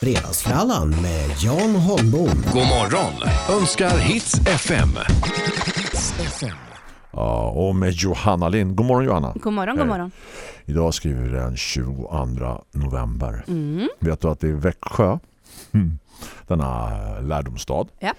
Fredagsfrallan med Jan Holmbom. God morgon önskar Hits FM. Ja, och med Johanna Lind. God morgon Johanna. God morgon, god Hej. morgon. Idag skriver vi den 22 november. Mm. Vet du att det är Växjö, hmm, denna lärdomsstad, Ja.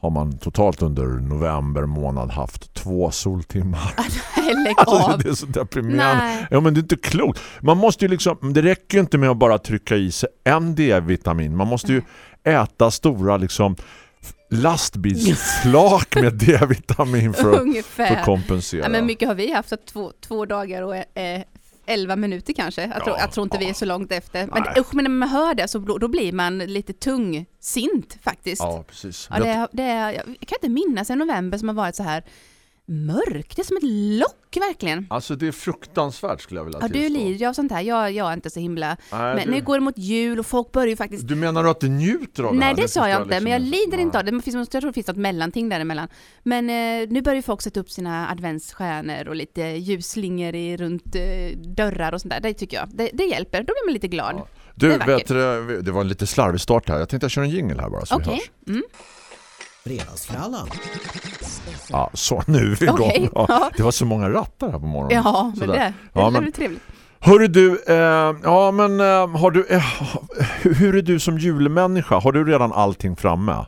Har man totalt under november månad haft två soltimmar. Lägg Alltså, av. det är så deprimerande. Nej. Ja, men det är inte klokt. Man måste ju liksom, det räcker ju inte med att bara trycka i sig en D-vitamin. Man måste ju äta stora liksom lastbilsflak med D-vitamin för, att- för att kompensera. Ja, men mycket har vi haft, två, två dagar och eh, 11 minuter kanske. Jag, tror, Ja, jag tror inte vi är så långt efter. Men, Nej. usch, men när man hör det så då blir man lite tungsint faktiskt. Ja, precis. Ja, det, det jag kan inte minnas en november som har varit så här mörk. Det är som ett lock verkligen. Alltså det är fruktansvärt skulle jag vilja Ja, du tillstå. lider ju av sånt här. Jag, jag är inte så himla... Nej, Men du, nu går det mot jul och folk börjar ju faktiskt... du menar att du njuter av det Nej här? det sa förstår jag inte, liksom men jag lider inte av Nej. det. det finns, jag tror det finns något mellanting däremellan. Men eh, nu börjar ju folk sätta upp sina adventsstjärnor och lite ljusslingor i, runt eh, dörrar och sånt där. Det tycker jag. Det, det hjälper, då blir man lite glad. Ja. Det Du, är vackert. vet du, det var en lite slarvig start här. Jag tänkte jag kör en jingle här bara så vi Okej. hörs. Mm. Fredagsfrallan. Ja, så nu är vi igång. Okej, Ja, det var så många rattar här på morgonen. Ja, men Sådär. det, det Ja, är men- väl trevligt. Hörru du, eh, ja men eh, har du, eh, hur- hur är du som julmänniska? Har du redan allting framme?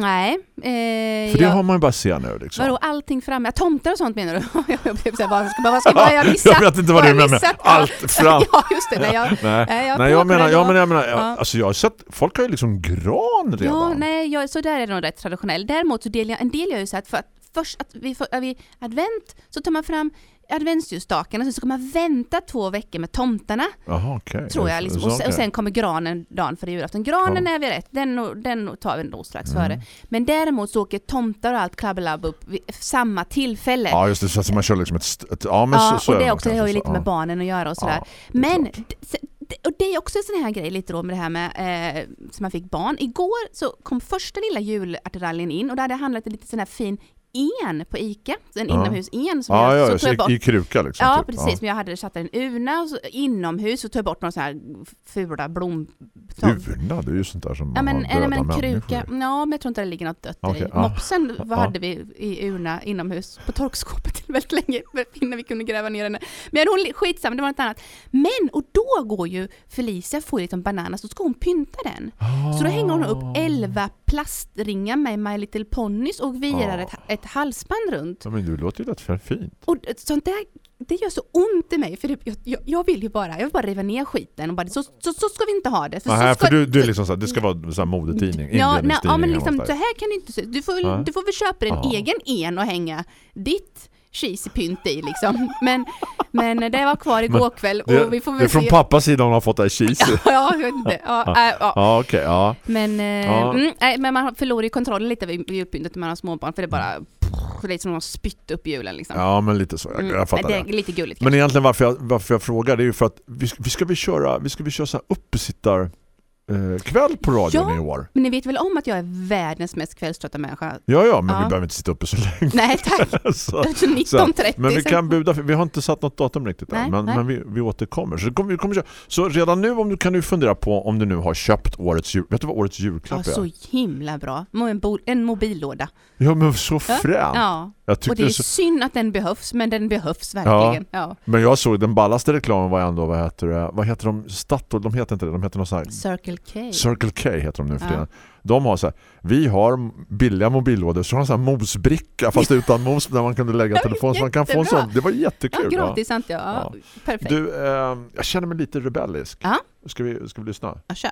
Nej. Eh, För det jag, har man ju bara se nu liksom. Vadå, allting framme? Tomtar och sånt menar du? jag blev såhär, vad ska, vad ska vad jag? Jag vet inte vad du jag menar med allt fram. ja, just det. Nej, jag, Nej, nej, jag, nej jag menar, jag menar, jag menar Ja. alltså jag har sett, folk har ju liksom gran redan. Ja, nej, jag, så där är det nog rätt traditionell. Däremot så delar jag, en del gör ju så att för att först att vi får, är vi advent så tar man fram adventsljusstakarna, sen så ska man vänta två veckor med tomtarna, Jaha, okej. tror jag. Liksom. Och, sen, och sen kommer granen dagen före julafton. Granen Ja. är vi rätt, den, den tar vi nog strax Mm. före. Men däremot så åker tomtar och allt klabbelabb upp vid samma tillfälle. Ja, just det. Så att man kör liksom ett... ett ja, men ja, så, så och det, också, har ju lite med barnen att göra och sådär. Men, och det är också en sån här grej lite då med det här med, eh, som man fick barn. Igår så kom första lilla julartiraljen in och där hade det handlat lite sån här fin en på Ica, en Ja. inomhus-en som Ja, jag, ja, så ja, tog jag så bort. i, kruka liksom. Ja, typ. precis. Men jag hade satt en urna och så, inomhus och tog bort några såna här fula blom... Urna, det är ju sånt där som Ja men, har döda men människor kruka, i. ja men jag tror inte det ligger något dött Okej, i. ja. Mopsen vad Ja. hade vi i urna inomhus på torkskåpet till väldigt länge innan vi kunde gräva ner henne. Men hon, skitsamma, det var något annat. Men, och då går ju Felicia, får ju lite bananas, så ska hon pynta den. Så då hänger hon upp Ah. 11 plastringar med My Little Ponies och virar Ja. ett, ett halsband runt. Ja, men du låter ju rätt fint. Och sånt där, det gör så ont i mig för det, jag, jag, vill ju bara, jag vill bara riva ner skiten och bara så, så, så ska vi inte ha det. För, Aha, så ska, för du, du är liksom så här, det ska vara så här modetidning, Ja, nej, ja men liksom, så här kan du inte. Du får, du får väl köpa en Ja. egen en och hänga ditt cheesy pynt i liksom. Men, men det var kvar igår kväll och Det, vi får det är väl från se. pappas sida hon har fått det här cheese. Ja, jag vet inte. Ja, äh, ja. Ja, okej, ja. Men, eh, Ja. mm, nej, men man förlorar ju kontrollen lite vid julpyntet när man har småbarn för det är bara det är som de har spytt upp julen liksom. Ja, men lite så. Jag, Mm, jag fattar det det. är lite gulligt Men kanske. egentligen varför jag, varför jag frågar det är ju för att vi, vi ska vi köra, vi ska vi köra så här uppesittar kväll på radion Ja. i år. Men ni vet väl om att jag är världens mest kvällströtta människa? Ja, ja, men Ja. vi behöver inte sitta uppe så länge. Nej tack, så, 19.30. men vi kan buda, vi har inte satt något datum riktigt än, Nej, men, nej. men vi, vi återkommer. Så, kommer, vi kommer så redan nu om du kan du fundera på om du nu har köpt årets jul. Vet du vad årets Ja, julklapp är? så himla bra. En, bo- en mobillåda. Ja, men så Ja. fränt. Ja, och det är så, synd att den behövs, men den behövs verkligen. Ja. men jag såg den ballaste reklamen var ändå, vad heter det? Vad heter de? Statoil, de heter inte det. De heter något så här Circle K. Circle K heter de nu för Ja. tiden. De har så här, vi har billiga mobillådor så har de så här mosbricka fast utan mos där man kunde lägga telefon så man kan få en jättebra. sån. Det var jättekul. ja. gratis, ja. ja. Perfekt. Du, eh, jag känner mig lite rebellisk. Ja. Ska vi, ska vi lyssna? Ja, kör.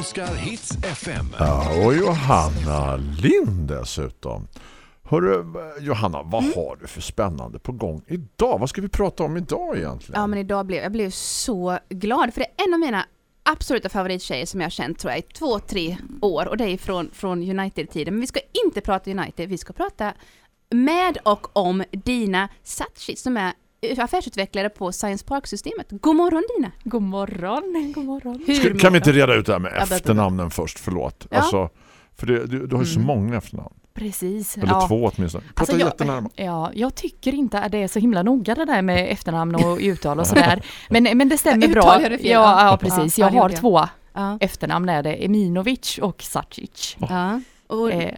Önskar Hits FM. Ja, och Johanna Lind dessutom. Hörru, Johanna, vad har du för spännande på gång idag? Vad ska vi prata om idag egentligen? Ja men idag blev jag blev så glad för det är en av mina absoluta favorittjejer som jag har känt tror jag i två, tre år och det är från, från United-tiden. Men vi ska inte prata United, vi ska prata med och om Dina Satchi som är affärsutvecklare på Science Park-systemet. God morgon Dina! God morgon, god morgon. Hur kan vi inte reda ut det här med efternamnen först? Förlåt. Ja. Alltså, för det, du, du har ju så Mm. många efternamn. Precis. Eller ja. två åtminstone. Prata Alltså, jag- jättenärma. Ja, jag tycker inte att det är så himla noga det där med efternamn och uttal och sådär. Men, men det stämmer Ja, bra. det fel, Ja, ja. ja, precis. Ja, Jag har jag. två Ja, efternamn är det. Eminovic och Sacic. ja. Och, Eh,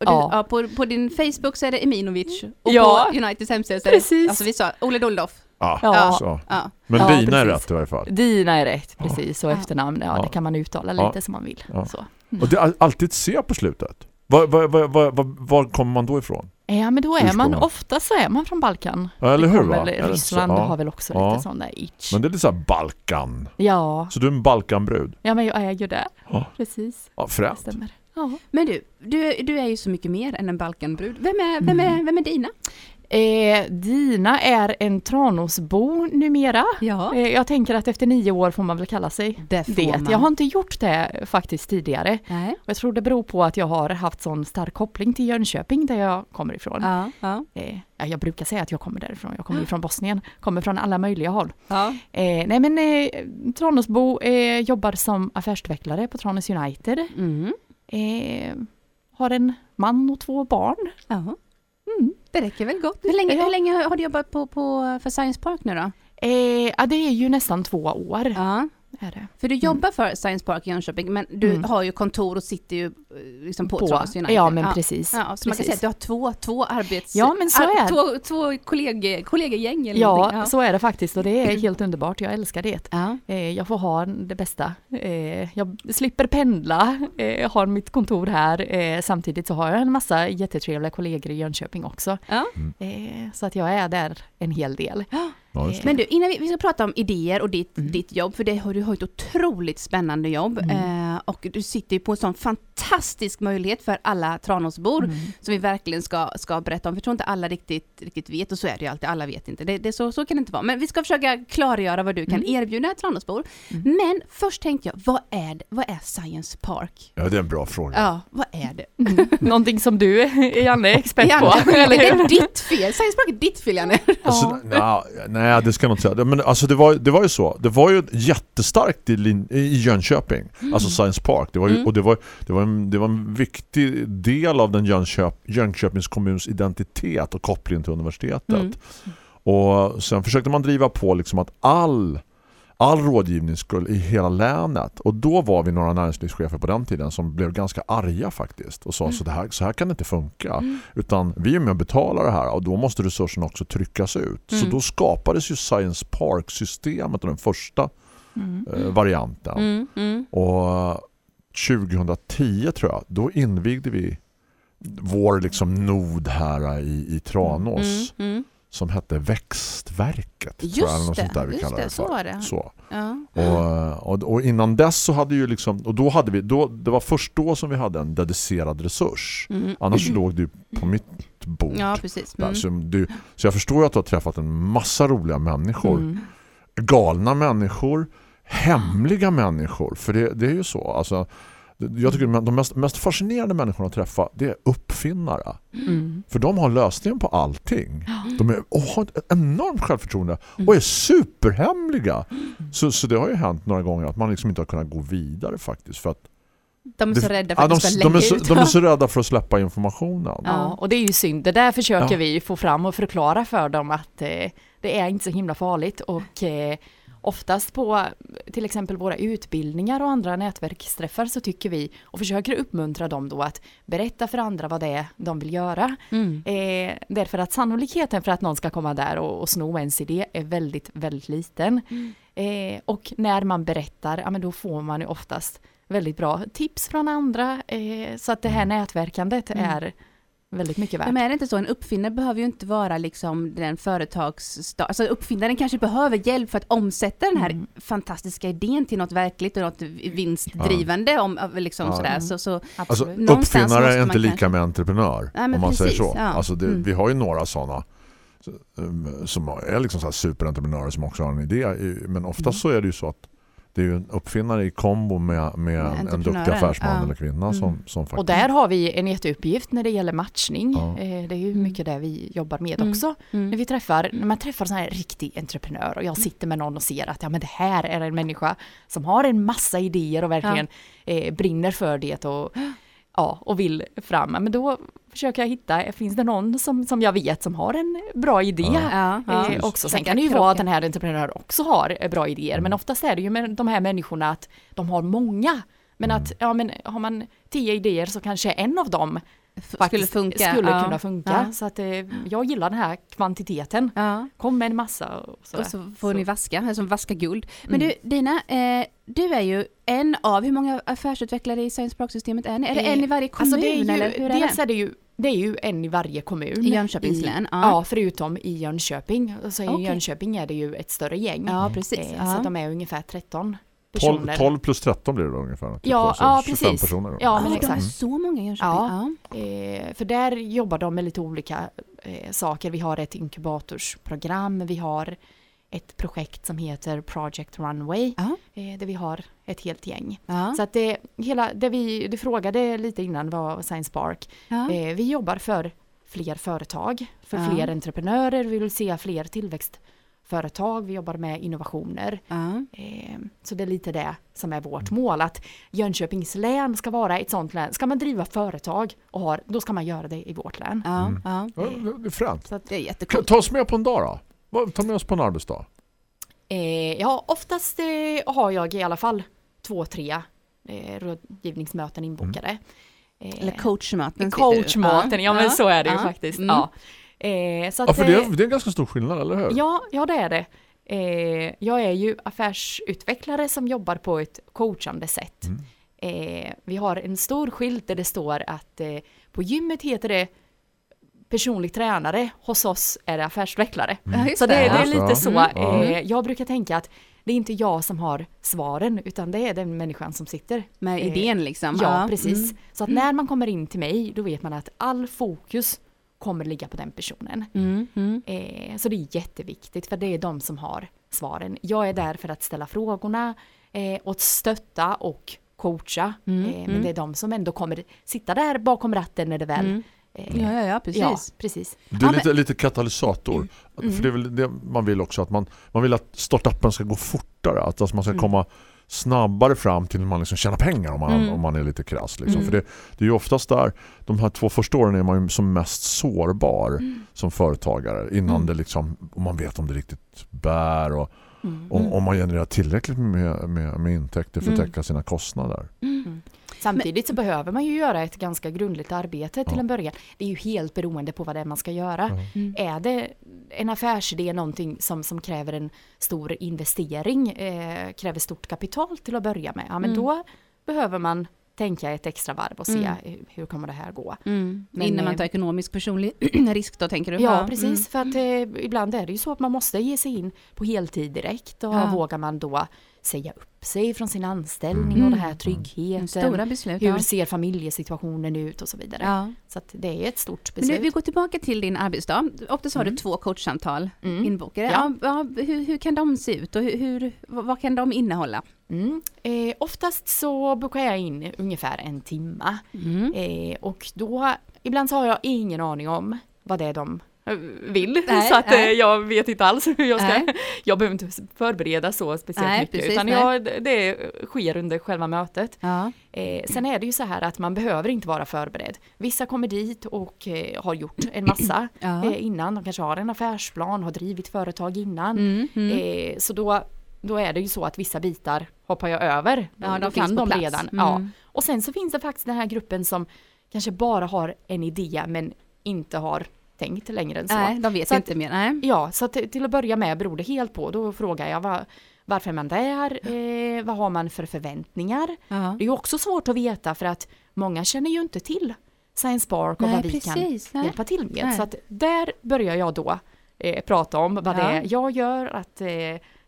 och du, ja. ja. på, på din Facebook så är det Eminovic och Ja. på Uniteds hemsida så är det, Precis. alltså vi sa Ole Doldoff. Ja, Ja. Så. Ja. Men Ja, dina är precis. rätt i varje fall. Dina är rätt, precis. Och Ja. efternamn, ja, Ja. det kan man uttala Ja. lite som man vill. Ja. Så. Och det är alltid C på slutet. Var, var, var, var, var, var kommer man då ifrån? Ja, men då är man, ofta så är man från Balkan. Ja, eller Det hur? Va? väl- Är det Ryssland så? Ja. har väl också Ja. lite sån där itch. Men det är lite så här Balkan. Ja, Så du är en Balkanbrud. ja, men jag är ju det. Ja. Precis, Ja, det fränt. stämmer. Ja. Men du, du, du är ju så mycket mer än en Balkanbrud. Vem är, vem är, vem är Dina? Eh, Dina är en Tranåsbo numera. Ja. Eh, jag tänker att efter nio år får man väl kalla sig Det det. Jag har inte gjort det faktiskt tidigare. Nej. Och jag tror det beror på att jag har haft sån stark koppling till Jönköping där jag kommer ifrån. Ja, ja, Eh, ja, jag brukar säga att jag kommer därifrån. Jag kommer från Bosnien. Kommer från alla möjliga håll. ja. Eh, nej men eh, Tranåsbo eh, jobbar som affärsutvecklare på Tranås United. Mm. Eh, har en man och två barn. ja. Mm. Det räcker väl gott. Hur länge, Ja. hur länge har du jobbat på, på, för Science Park nu då? Eh, ja, det är ju nästan två år. Ja. Är det. För du jobbar för Science Park i Jönköping men du Mm. har ju kontor och sitter ju eh, liksom på, På- Tranås United. Ja, men precis. Ja, så man kan precis. säga att du har två, två arbets... Ja, men så är Två, det. två kolleg, kollegegäng eller Ja, någonting. så är det faktiskt och det är helt underbart. Jag älskar det. Ja. Eh, Jag får ha det bästa. Eh, Jag slipper pendla, jag har mitt kontor här. Samtidigt så har jag en massa jättetrevliga kollegor i Jönköping också. Ja. Så att jag är där en hel del. Ja, det. Men du, innan vi, vi ska prata om idéer och ditt, Mm. ditt jobb, för det har, du har ett otroligt spännande jobb Mm. eh, och du sitter ju på en sån fantastisk möjlighet för alla Tranåsbor Mm. som vi verkligen ska, ska berätta om. För jag tror inte alla riktigt, riktigt vet och så är det ju alltid, alla vet inte. Det, det, så, så kan det inte vara. Men vi ska försöka klargöra vad du kan Mm. erbjuda Tranåsbor. Mm. Men först tänkte jag, vad är, det, vad är Science Park? Ja, det är en bra fråga. Ja, vad är det? Mm. Någonting som du, Janne, är expert Janne, på. det eller är hur? ditt fel. Science Park är ditt fel, Janne. Alltså, nej, nej, det ska jag inte säga. Men alltså, det, var, det var ju så. Det var ju jättestarkt i, Lin- i Jönköping. Alltså Science Park. Det var ju, Mm. Och det var, det, var en, det var en viktig del av den Jönköp, Jönköpings kommuns identitet och koppling till universitetet. Mm. Och sen försökte man driva på liksom att all, all rådgivning skulle i hela länet. Och då var vi några näringslivschefer på den tiden som blev ganska arga faktiskt. Och sa så, det här, så här kan det inte funka. Utan vi är med och betalar det här och då måste resurserna också tryckas ut. Så Mm. då skapades ju Science Park-systemet och den första Mm. eh, varianten. Mm, mm. Och 2010 tror jag, då invigde vi vår liksom nod här i, i Tranås Mm, mm. Som hette Växtverket. tror Just jag, något det, sånt där vi just kallar det, det så var det. Så. Ja. Och, och, och innan dess så hade ju liksom, och då hade vi, då, det var först då som vi hade en dedicerad resurs. Mm. Annars låg det ju på mitt bord. Ja, precis. Mm. Så, du, så jag förstår ju att du har träffat en massa roliga människor. Mm. Galna människor, hemliga människor. För det, det är ju så. Alltså, jag tycker de mest, mest fascinerande människorna att träffa det är uppfinnare. Mm. För de har lösningen på allting. De är, och har ett enormt självförtroende Mm. och är superhemliga. Så, så det har ju hänt några gånger att man liksom inte har kunnat gå vidare faktiskt. För att De är så rädda för ja, att de, ska de, lägga är så, de är så rädda för att släppa informationen. Ja, och det är ju synd. Det där försöker Ja. vi få fram och förklara för dem att eh, det är inte så himla farligt och eh, oftast på till exempel våra utbildningar och andra nätverksträffar så tycker vi och försöker uppmuntra dem då att berätta för andra vad det är de vill göra. Mm. Eh, därför att sannolikheten för att någon ska komma där och, och sno ens idé är väldigt, väldigt liten. Eh, och när man berättar, ja men då får man ju oftast väldigt bra tips från andra. Eh, så att det här nätverkandet Mm. är väldigt mycket värt. Men är det inte så, en uppfinnare behöver ju inte vara liksom den företags... Alltså uppfinnaren kanske behöver hjälp för att omsätta den här Mm. fantastiska idén till något verkligt och något vinstdrivande om liksom Ja. sådär. Så, så, Alltså, Absolut. Någonstans uppfinnare är inte lika med entreprenör. Nej, om man säger precis, så. ja. Alltså det, Mm. Vi har ju några sådana som är liksom så här superentreprenörer som också har en idé. Men oftast Mm. så är det ju så att det är ju en uppfinnare i kombo med, med en, en duktig affärsman ja. eller kvinna Mm. som, som faktiskt... Och där har vi en jätteuppgift när det gäller matchning. Ja. Eh, Det är ju Mm. mycket det vi jobbar med Mm. också. mm. När vi träffar, när man träffar sån här riktig entreprenör och jag sitter med någon och ser att ja men det här är en människa som har en massa idéer och verkligen eh, brinner för det och, ja, och vill fram. Men då försöker jag hitta, finns det någon som, som jag vet som har en bra idé? Ja. Ja. Eh, också. Sen kan det ju vara att den här entreprenören också har eh, bra idéer, Mm. men oftast är det ju med de här människorna att de har många. Men Mm. att, ja men har man tio idéer så kanske en av dem skulle funka. skulle ja. kunna funka. Ja. Så att eh, jag gillar den här kvantiteten. Ja. Kom med en massa och sådär. Och så får ni vaska, som vaska guld. Men Mm. du Dina, eh, du är ju en av, hur många affärsutvecklare i Science Park-systemet är ni? Är det Eh, en i varje kommun Alltså det är ju, eller hur är dels det? är det ju det är ju en i varje kommun. I Jönköpings län? Ja. Ja. förutom i Jönköping. Så i Okej. Jönköping är det ju ett större gäng. Ja, precis. Eh, Ja. Så att de är ungefär 13 12, personer. 12 plus 13 blir det då ungefär. Typ Ja, så, så ja, 25 precis. personer då. Ja, men exakt. så många i Jönköping. Ja. Ja. Eh, för där jobbar de med lite olika eh, saker. Vi har ett inkubatorsprogram, vi har ett projekt som heter Project Runway, Ja. eh, där vi har ett helt gäng. Ja. Så att det, hela, det vi du frågade lite innan var Science Park. Ja. Eh, vi jobbar för fler företag, för fler entreprenörer, vi vill se fler tillväxtföretag, vi jobbar med innovationer. Ja. Eh, Så det är lite det som är vårt mål, att Jönköpings län ska vara ett sånt län. Ska man driva företag, och har, då ska man göra det i vårt län. Ja. Mm. Ja. Ja, det är fränt. Så att, Det är Kan- jättecoolt. Ta oss med på en dag då. Ta med oss på en arbetsdag. eh, ja, oftast eh, har jag i alla fall två, tre eh, rådgivningsmöten inbokade. Eh, Eller coachmöten. sitter du. coachmöten, ja, men så är det ju Ja. faktiskt. Mm. Ja. Eh, så Ja, att, för det är, det är en ganska stor skillnad, eller hur? Ja, ja det är det. Eh, jag är ju affärsutvecklare som jobbar på ett coachande sätt. Mm. Eh, vi har en stor skylt där det står att eh, på gymmet heter det personlig tränare, hos oss är det affärsutvecklare. Just Så det, det är lite så. Mm. Eh, jag brukar tänka att det är inte jag som har svaren, utan det är den människan som sitter. Med Eh, idén liksom. Ja, precis. Mm. Så att när man kommer in till mig, då vet man att all fokus kommer ligga på den personen. Mm. Mm. Eh, så det är jätteviktigt för det är de som har svaren. Jag är där för att ställa frågorna eh, och stötta och coacha. Mm, Eh, men mm. det är de som ändå kommer sitta där bakom ratten när det väl... Mm. Ja, ja, ja, precis. ja, precis. Du är lite, lite katalysator. Mm. För det är väl det man vill också att man, man vill att startupen ska gå fortare. Att alltså man ska Mm. komma snabbare fram till man liksom tjänar pengar om man, Mm. om man är lite krass. Liksom. Mm. För det, det är ju oftast där, de här två första åren är man ju som mest sårbar Mm. som företagare innan Mm. det liksom, om man vet om det riktigt bär och Mm. om, om man genererar tillräckligt med, med, med intäkter för att Mm. täcka sina kostnader. Samtidigt så behöver man ju göra ett ganska grundligt arbete till Ja. en början. Det är ju helt beroende på vad det är man ska göra. Ja. Mm. Är det en affärsidé någonting som, som kräver en stor investering, eh, kräver stort kapital till att börja med, ja men Mm. då behöver man tänka ett extra varv och se Mm. hur, kommer det här gå. Mm. Men, Innan man eh, tar ekonomisk personlig risk då tänker du? Ja, precis. För att eh, ibland är det ju så att man måste ge sig in på heltid direkt och Ja. vågar man då säga upp sig från sin anställning Mm. och det här Mm. tryggheten. Stora beslut. Hur ser familjesituationen ut och så vidare. Ja. Så det är ett stort Men nu, beslut. vi går tillbaka till din arbetsdag. Oftast har Mm. du två coachsamtal Mm. inbokade. Ja. Ja. Hur, hur kan de se ut och hur, vad kan de innehålla? Mm. Eh, oftast så bokar jag in ungefär en timma. Mm. Eh, och då, ibland så har jag ingen aning om vad det är de vill. Nej, så att eh, nej. jag vet inte alls hur jag ska, Nej. jag behöver inte förbereda så speciellt mycket. precis, utan jag, det sker under själva mötet. Ja. Eh, sen är det ju så här att man behöver inte vara förberedd. Vissa kommer dit och eh, har gjort en massa Ja. eh, innan. De kanske har en affärsplan, har drivit företag innan. Mm, mm. Eh, så då, då är det ju så att vissa bitar hoppar jag över. Ja, de kan de plats. redan. Mm. Ja. Och sen så finns det faktiskt den här gruppen som kanske bara har en idé men inte har tänkt längre än så. Nej, de vet Så att- inte mer. Nej. Ja, så att till att börja med beror det helt på. Då frågar jag vad, varför man där? Eh, vad har man för förväntningar? Ja. Det är också svårt att veta för att många känner ju inte till Science Spark och Nej, vad vi kan precis. Nej. hjälpa till med. Nej. Så att där börjar jag då eh, prata om vad det Ja. är jag gör, att eh,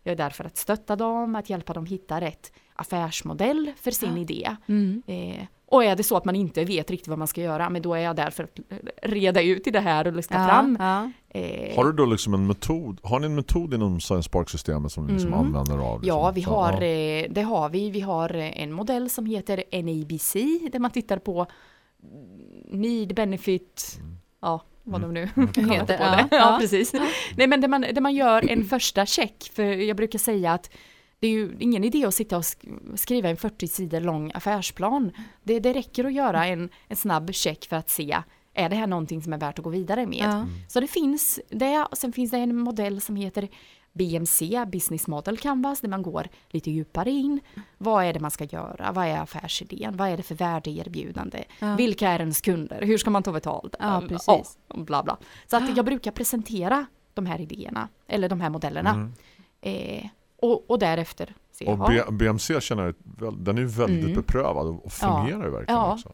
jag är där för att stötta dem, att hjälpa dem hitta rätt affärsmodell för sin Ja. idé. Mm. Eh, och är det så att man inte vet riktigt vad man ska göra, men då är jag där för att reda ut i det här och lyfta Ja, fram. ja. Eh, Har du då liksom en metod? Har ni en metod inom Science Park-systemet som ni liksom Mm. använder av? Ja, liksom? vi Så, har, ja. eh, det har vi. Vi har eh, en modell som heter NABC där man tittar på need, benefit, ja vad de nu Heter, heter. ja. Ja, Ja. ja, precis. Nej, men där man, där man gör en första check, för jag brukar säga att det är ju ingen idé att sitta och sk- skriva en 40 sidor lång affärsplan. Det, det räcker att göra en, en snabb check för att se, är det här någonting som är värt att gå vidare med? Ja. Så det finns det, och sen finns det en modell som heter BMC, Business Model Canvas, där man går lite djupare in. Vad är det man ska göra? Vad är affärsidén? Vad är det för värdeerbjudande? Ja. Vilka är ens kunder? Hur ska man ta betalt? Ja, precis. Ja, bla bla. Så att jag brukar presentera de här idéerna, eller de här modellerna. Mm. Eh, och, och därefter se, Och ja, BMC känner jag, den är ju väldigt Mm. beprövad och fungerar ju verkligen Ja. också.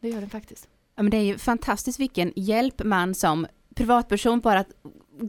det gör den faktiskt. Ja, men det är ju fantastiskt vilken hjälp man som privatperson bara att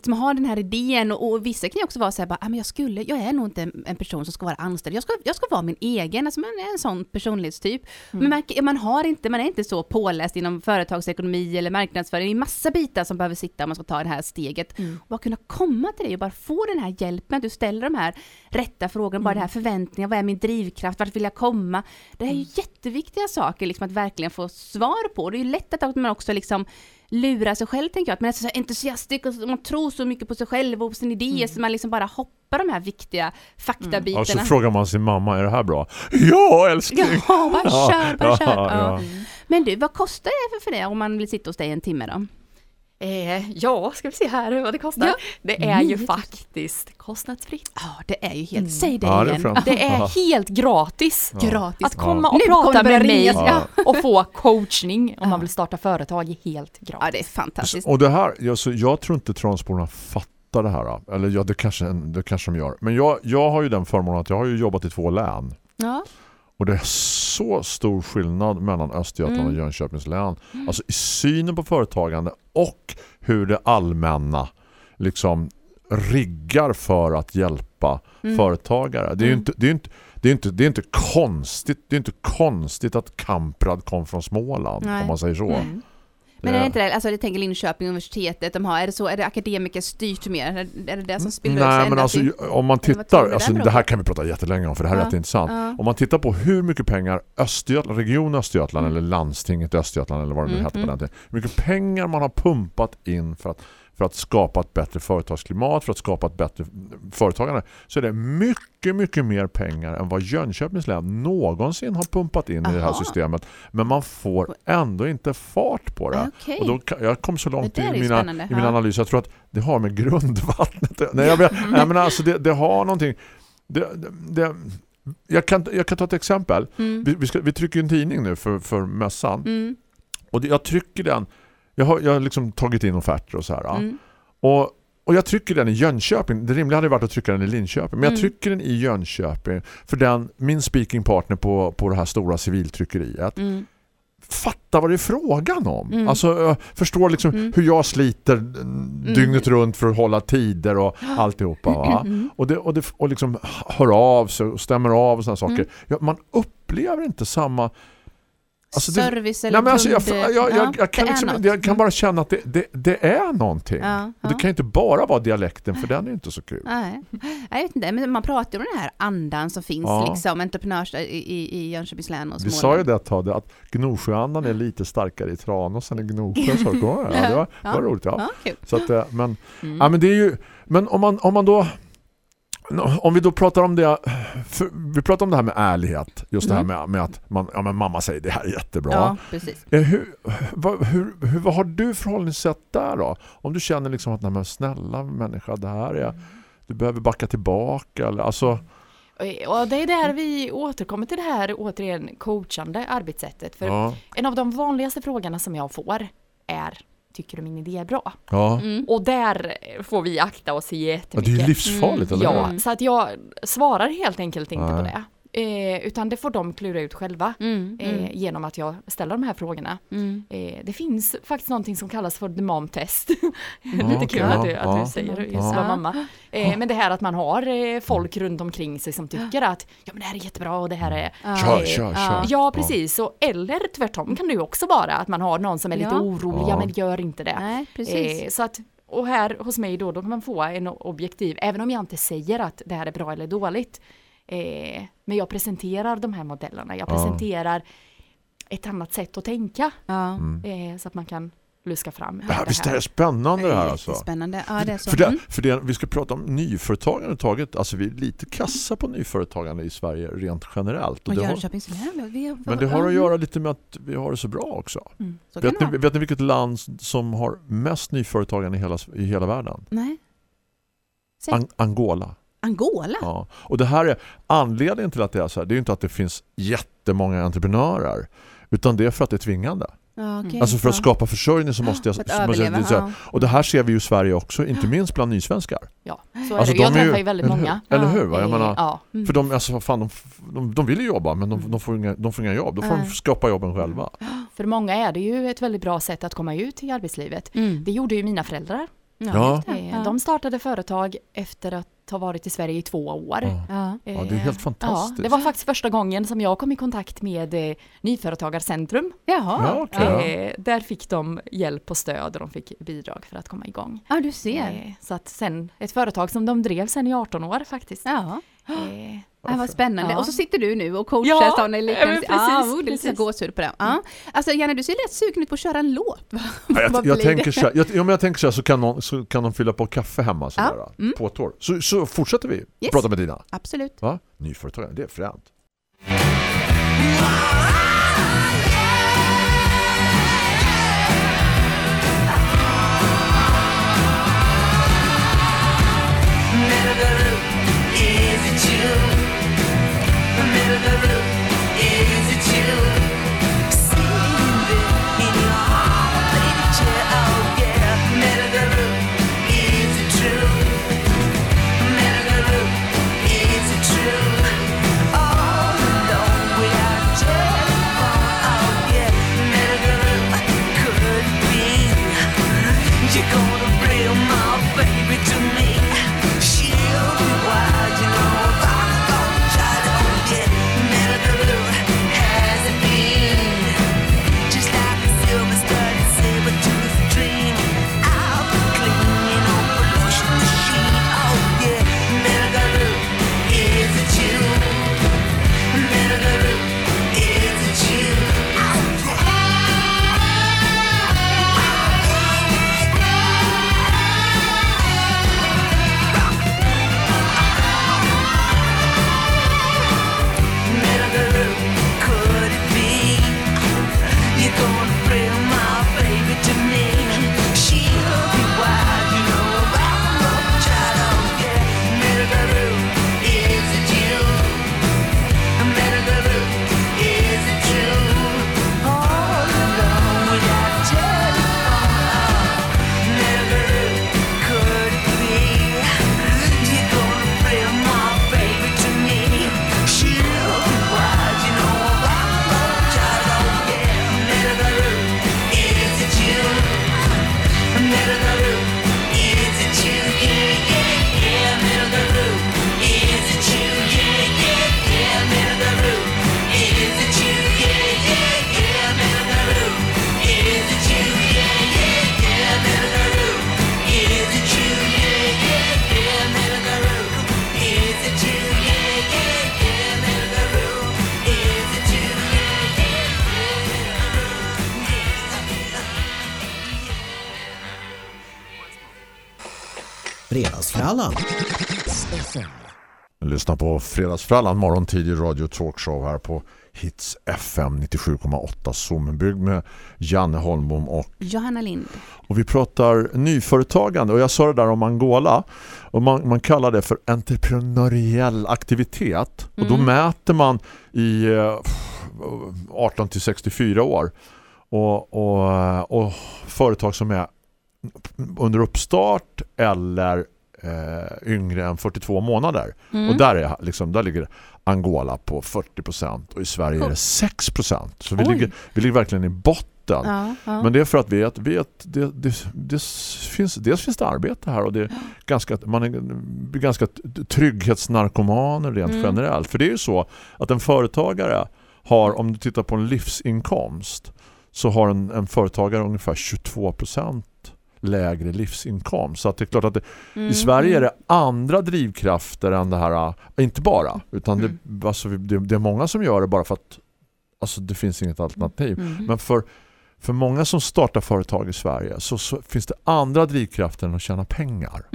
som har den här idén och, och vissa kan ju också vara så här bara, ah, men jag skulle, jag är nog inte en, en person som ska vara anställd, jag ska, jag ska vara min egen, alltså man är en sån personlighetstyp. Mm. Men man, man, har inte, man är inte så påläst inom företagsekonomi eller marknadsföring, det är massa bitar som behöver sitta om man ska ta det här steget. Mm. Och bara kunna komma till dig och bara få den här hjälpen, att du ställer de här rätta frågorna, bara det här förväntningar, vad är min drivkraft, vart vill jag komma? Det här är ju jätteviktiga saker liksom att verkligen få svar på. Det är ju lätt att man också liksom lurar sig själv tänker jag, att man är så entusiastisk och man tror så mycket på sig själv och på sin idé så man liksom bara hoppar de här viktiga faktabitarna. Och så frågar man sin mamma, är det här bra? Ja älskling! Ja, bara kör, bara ja, kör. Ja. Men du, vad kostar det för, för det om man vill sitta hos dig en timme då? Eh, ja, ska vi se här vad det kostar. Ja. Det är ju 9000. faktiskt kostnadsfritt. Ja, det är ju helt, Mm. säg det Ja, det är igen. Det är helt gratis. Gratis. Att komma och Nu prata med mig ja. och få coachning om Ja. man vill starta företag är helt gratis. Ja, det är fantastiskt. Och det här, jag, så jag tror inte transborna fattar det här. Eller ja, det kanske, det kanske de gör. Men jag, jag har ju den förmånen att jag har ju jobbat i två län. Ja. Och det är så stor skillnad mellan Östergötland Mm. och Jönköpings län. Alltså i synen på företagande och hur det allmänna liksom riggar för att hjälpa Mm. företagare. Det är Mm. inte, det är inte, det är inte, det är inte konstigt det är inte konstigt att Kamprad kom från Småland Nej. om man säger så. Mm. Men är det inte det, alltså jag tänker Linköping universitetet, de har, är det så, är det akademiker styrt mer? Är det- är det det som spiller Nej men alltså till- om man tittar, alltså, det här kan vi prata jättelänge om för det här är Ja. jätteintressant. Ja. Om man tittar på hur mycket pengar Östergötland, region Östergötland eller landstinget Östergötland eller vad det nu Mm, hette på mm. den tiden. Hur mycket pengar man har pumpat in för att, för att skapa ett bättre företagsklimat, för att skapa ett bättre företagande. Så är det mycket, mycket mer pengar än vad Jönköpings län någonsin har pumpat in i det här Aha. systemet. Men man får ändå inte fart på det. Okej. Och då, jag kom så långt i mina, spännande. i min analys. Jag tror att det har med grundvattnet. Nej, jag, nej, men alltså det, det har någonting. Det, det, jag, kan, jag kan ta ett exempel. Mm. Vi, vi, ska, vi trycker en tidning nu för, för mässan. Mm. Och jag trycker den. Jag har, jag har liksom tagit in offerter och så här. Mm. Och, och jag trycker den i Jönköping. Det rimliga hade varit att trycka den i Linköping. Men jag Mm. trycker den i Jönköping. För den, min speaking partner på, på det här stora civiltryckeriet Mm. fatta vad det är frågan om. Mm. Alltså jag förstår liksom Mm. hur jag sliter mm, dygnet runt för att hålla tider och alltihopa va. Mm. Och, det, och, det, och liksom hör av sig och stämmer av och sådana saker. Ja, man upplever inte samma Alltså det- Service eller Nej, men alltså, jag, kund- jag, jag, ja, jag, kan liksom, jag kan bara känna att det, det, det är någonting. Ja, ja. det kan inte bara vara dialekten för den är inte så kul. Nej, jag vet inte, men man pratar ju om den här andan som finns Ja. liksom, entreprenörs i, i, Jönköpings län och Vi sa ju det ett tag, att Gnosjöandan är lite starkare i Tranås än i Gnosjö. Så, ja, det var, det var roligt. Ja. Ja. Så att, eh, men, Mm. ja, men det är ju men om man, om man då om vi då pratar om det vi pratar om det här med ärlighet just det här Mm. med, med att man, ja, men mamma säger det här är jättebra Ja, precis. Eh, hur, vad, hur, hur, vad har du förhållningssätt där då? Om du känner liksom att nej, men snälla människa det här är du behöver backa tillbaka eller alltså Och det är där vi återkommer till det här återigen coachande arbetssättet. För ja, en av de vanligaste frågorna som jag får är Tycker du min idé är bra? ja. Mm. Och där får vi akta oss ja, jättemycket. det är ju livsfarligt Mm, eller Ja, så att jag svarar helt enkelt inte Nej. på det. Eh, utan det får de klura ut själva Mm, eh, mm, genom att jag ställer de här frågorna. mm. Eh, det finns faktiskt någonting som kallas för the mom test. Lite okej, kul ja, att du, att ja. du säger just Ja. vad mamma. Eh, men det här att man har eh, folk runt omkring sig som tycker att ja men det här är jättebra och det här är Ja. Kör, Eh, kör, ja. kör. Ja precis, och, eller tvärtom kan det ju också vara att man har någon som är lite Ja. orolig, Ja. ja men gör inte det. Nej, precis. Eh, så att, och här hos mig då, då kan man få en objektiv, även om jag inte säger att det här är bra eller dåligt. Eh, men jag presenterar de här modellerna, jag Ja. presenterar ett annat sätt att tänka. ja. Mm. Eh, så att man kan luska fram Det här, visst är det spännande det här alltså. Spännande. Ja, det är så. För det, Mm. för det, vi ska prata om nyföretagande taget. Alltså vi är lite kassa på nyföretagande i Sverige rent generellt. Och det har, Jönköpings län. vi har- men det har att Mm. göra lite med att vi har det så bra också. Så kan Vet ni, vet ni vilket land som har mest nyföretagande i hela, i hela världen? Nej. An, Angola. Angola? Ja. Och det här är anledningen till att det är så här. Det är ju inte att det finns jättemånga entreprenörer. Utan det är för att det är tvingande. Ja, okej. Alltså för att Ja. skapa försörjning så måste jag... Så måste jag överleva. så här- Ja. Och det här ser vi ju i Sverige också, inte minst bland nysvenskar. Ja, så är Alltså, det. Jag de är ju- träffar ju väldigt eller hur? många. Eller Ja. hur? Jag Eh, menar, ja. Mm. För de, alltså, vad fan, de, de, de vill ju jobba men de, de, får inga, de får inga jobb. Då får de Nej. skapa jobben själva. För många är det ju ett väldigt bra sätt att komma ut i arbetslivet. Mm. Det gjorde ju mina föräldrar. Ja. Eh, Ja. De startade företag efter att ha varit i Sverige i två år. Ja. Ja. Ja, det är helt Eh, fantastiskt. Ja, det var faktiskt första gången som jag kom i kontakt med eh, Nyföretagarcentrum. Jaha. Ja, okej. Eh, där fick de hjälp och stöd och de fick bidrag för att komma igång. Ja, du ser. Eh, så att sen, ett företag som de drev sen i 18 år faktiskt. Ja. Ja, vad spännande. Ja. Och så sitter du nu och coachar Ja, ja, liten... men precis, ja, oh, det är lite gåshud på det. Ja. Alltså Janne, du ser lätt sugen ut på att köra en låt. Ja, jag, jag, tänker så här, jag, ja, men jag tänker så här så kan, någon, så kan de fylla på kaffe hemma sådär, Ja, mm. på ett år. Så, så fortsätter vi Yes. prata med Dina. Absolut. Va? Nyföretagande, det är fränt. Is the root. A chill. Fredagsfrallan. Lyssna på Fredagsfrallan, morgontid i radio talkshow här på Hits FM 97,8 Sommenbygg med Janne Holmbom och, Johanna Lind. och vi pratar nyföretagande och jag sa det där om Angola och man, man kallar det för entreprenöriell aktivitet och då Mm. mäter man i eh, 18 till 64 år och, och, och företag som är under uppstart eller eh, yngre än 42 månader. Mm. Och där, är, liksom, där ligger Angola på 40% och i Sverige är det 6%. Så vi Oj. ligger, vi ligger verkligen i botten. Ja, ja. Men det är för att vi vet, vet det, det, det finns, dels finns det arbete här och det är ganska, man är ganska trygghetsnarkomaner rent Mm. generellt. För det är ju så att en företagare har, om du tittar på en livsinkomst så har en, en företagare ungefär 22% lägre livsinkomst. Så att det är klart att det, Mm, i Sverige är mm. det andra drivkrafter än det här, äh, inte bara, utan det, alltså, det, det är många som gör det bara för att alltså, det finns inget alternativ. Mm. Men för, för många som startar företag i Sverige så, så finns det andra drivkrafter än att tjäna pengar.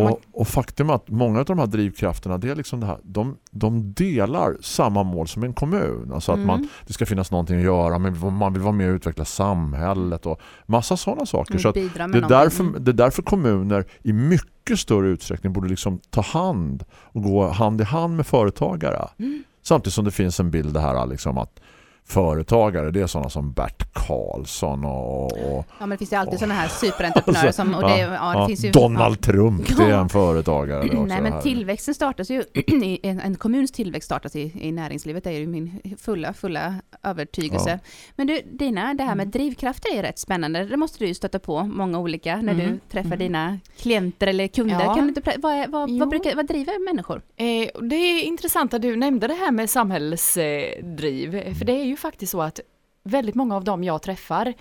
Mm, mm. Och, och faktum är att många av de här drivkrafterna det är liksom det här, de, de delar samma mål som en kommun. Alltså att Mm. man, det ska finnas någonting att göra, men man vill vara med och utveckla samhället och massa sådana saker. Så Bidra med det, är därför, Mm. det är därför kommuner i mycket större utsträckning borde liksom ta hand och gå hand i hand med företagare. Mm. Samtidigt som det finns en bild här liksom att företagare, det är sådana som Bert Karlsson och, och Ja, men det finns ju alltid sådana här superentreprenörer som, och det, ja, det ja, finns ju... Donald Trump, det är en företagare. det också Nej det men här. tillväxten startas ju, i- en, en kommuns tillväxt startas i, i näringslivet, det är ju min fulla, fulla övertygelse. Men du, Dina, det här med drivkrafter är rätt spännande. Det måste du ju stöta på många olika när du Mm. träffar Mm. dina klienter eller kunder. Ja. Kan du inte, vad, är, vad, vad, brukar, vad driver människor? Eh, det är intressant att du nämnde det här med samhällsdriv, eh, för det är ju faktiskt så att väldigt många av dem jag träffar,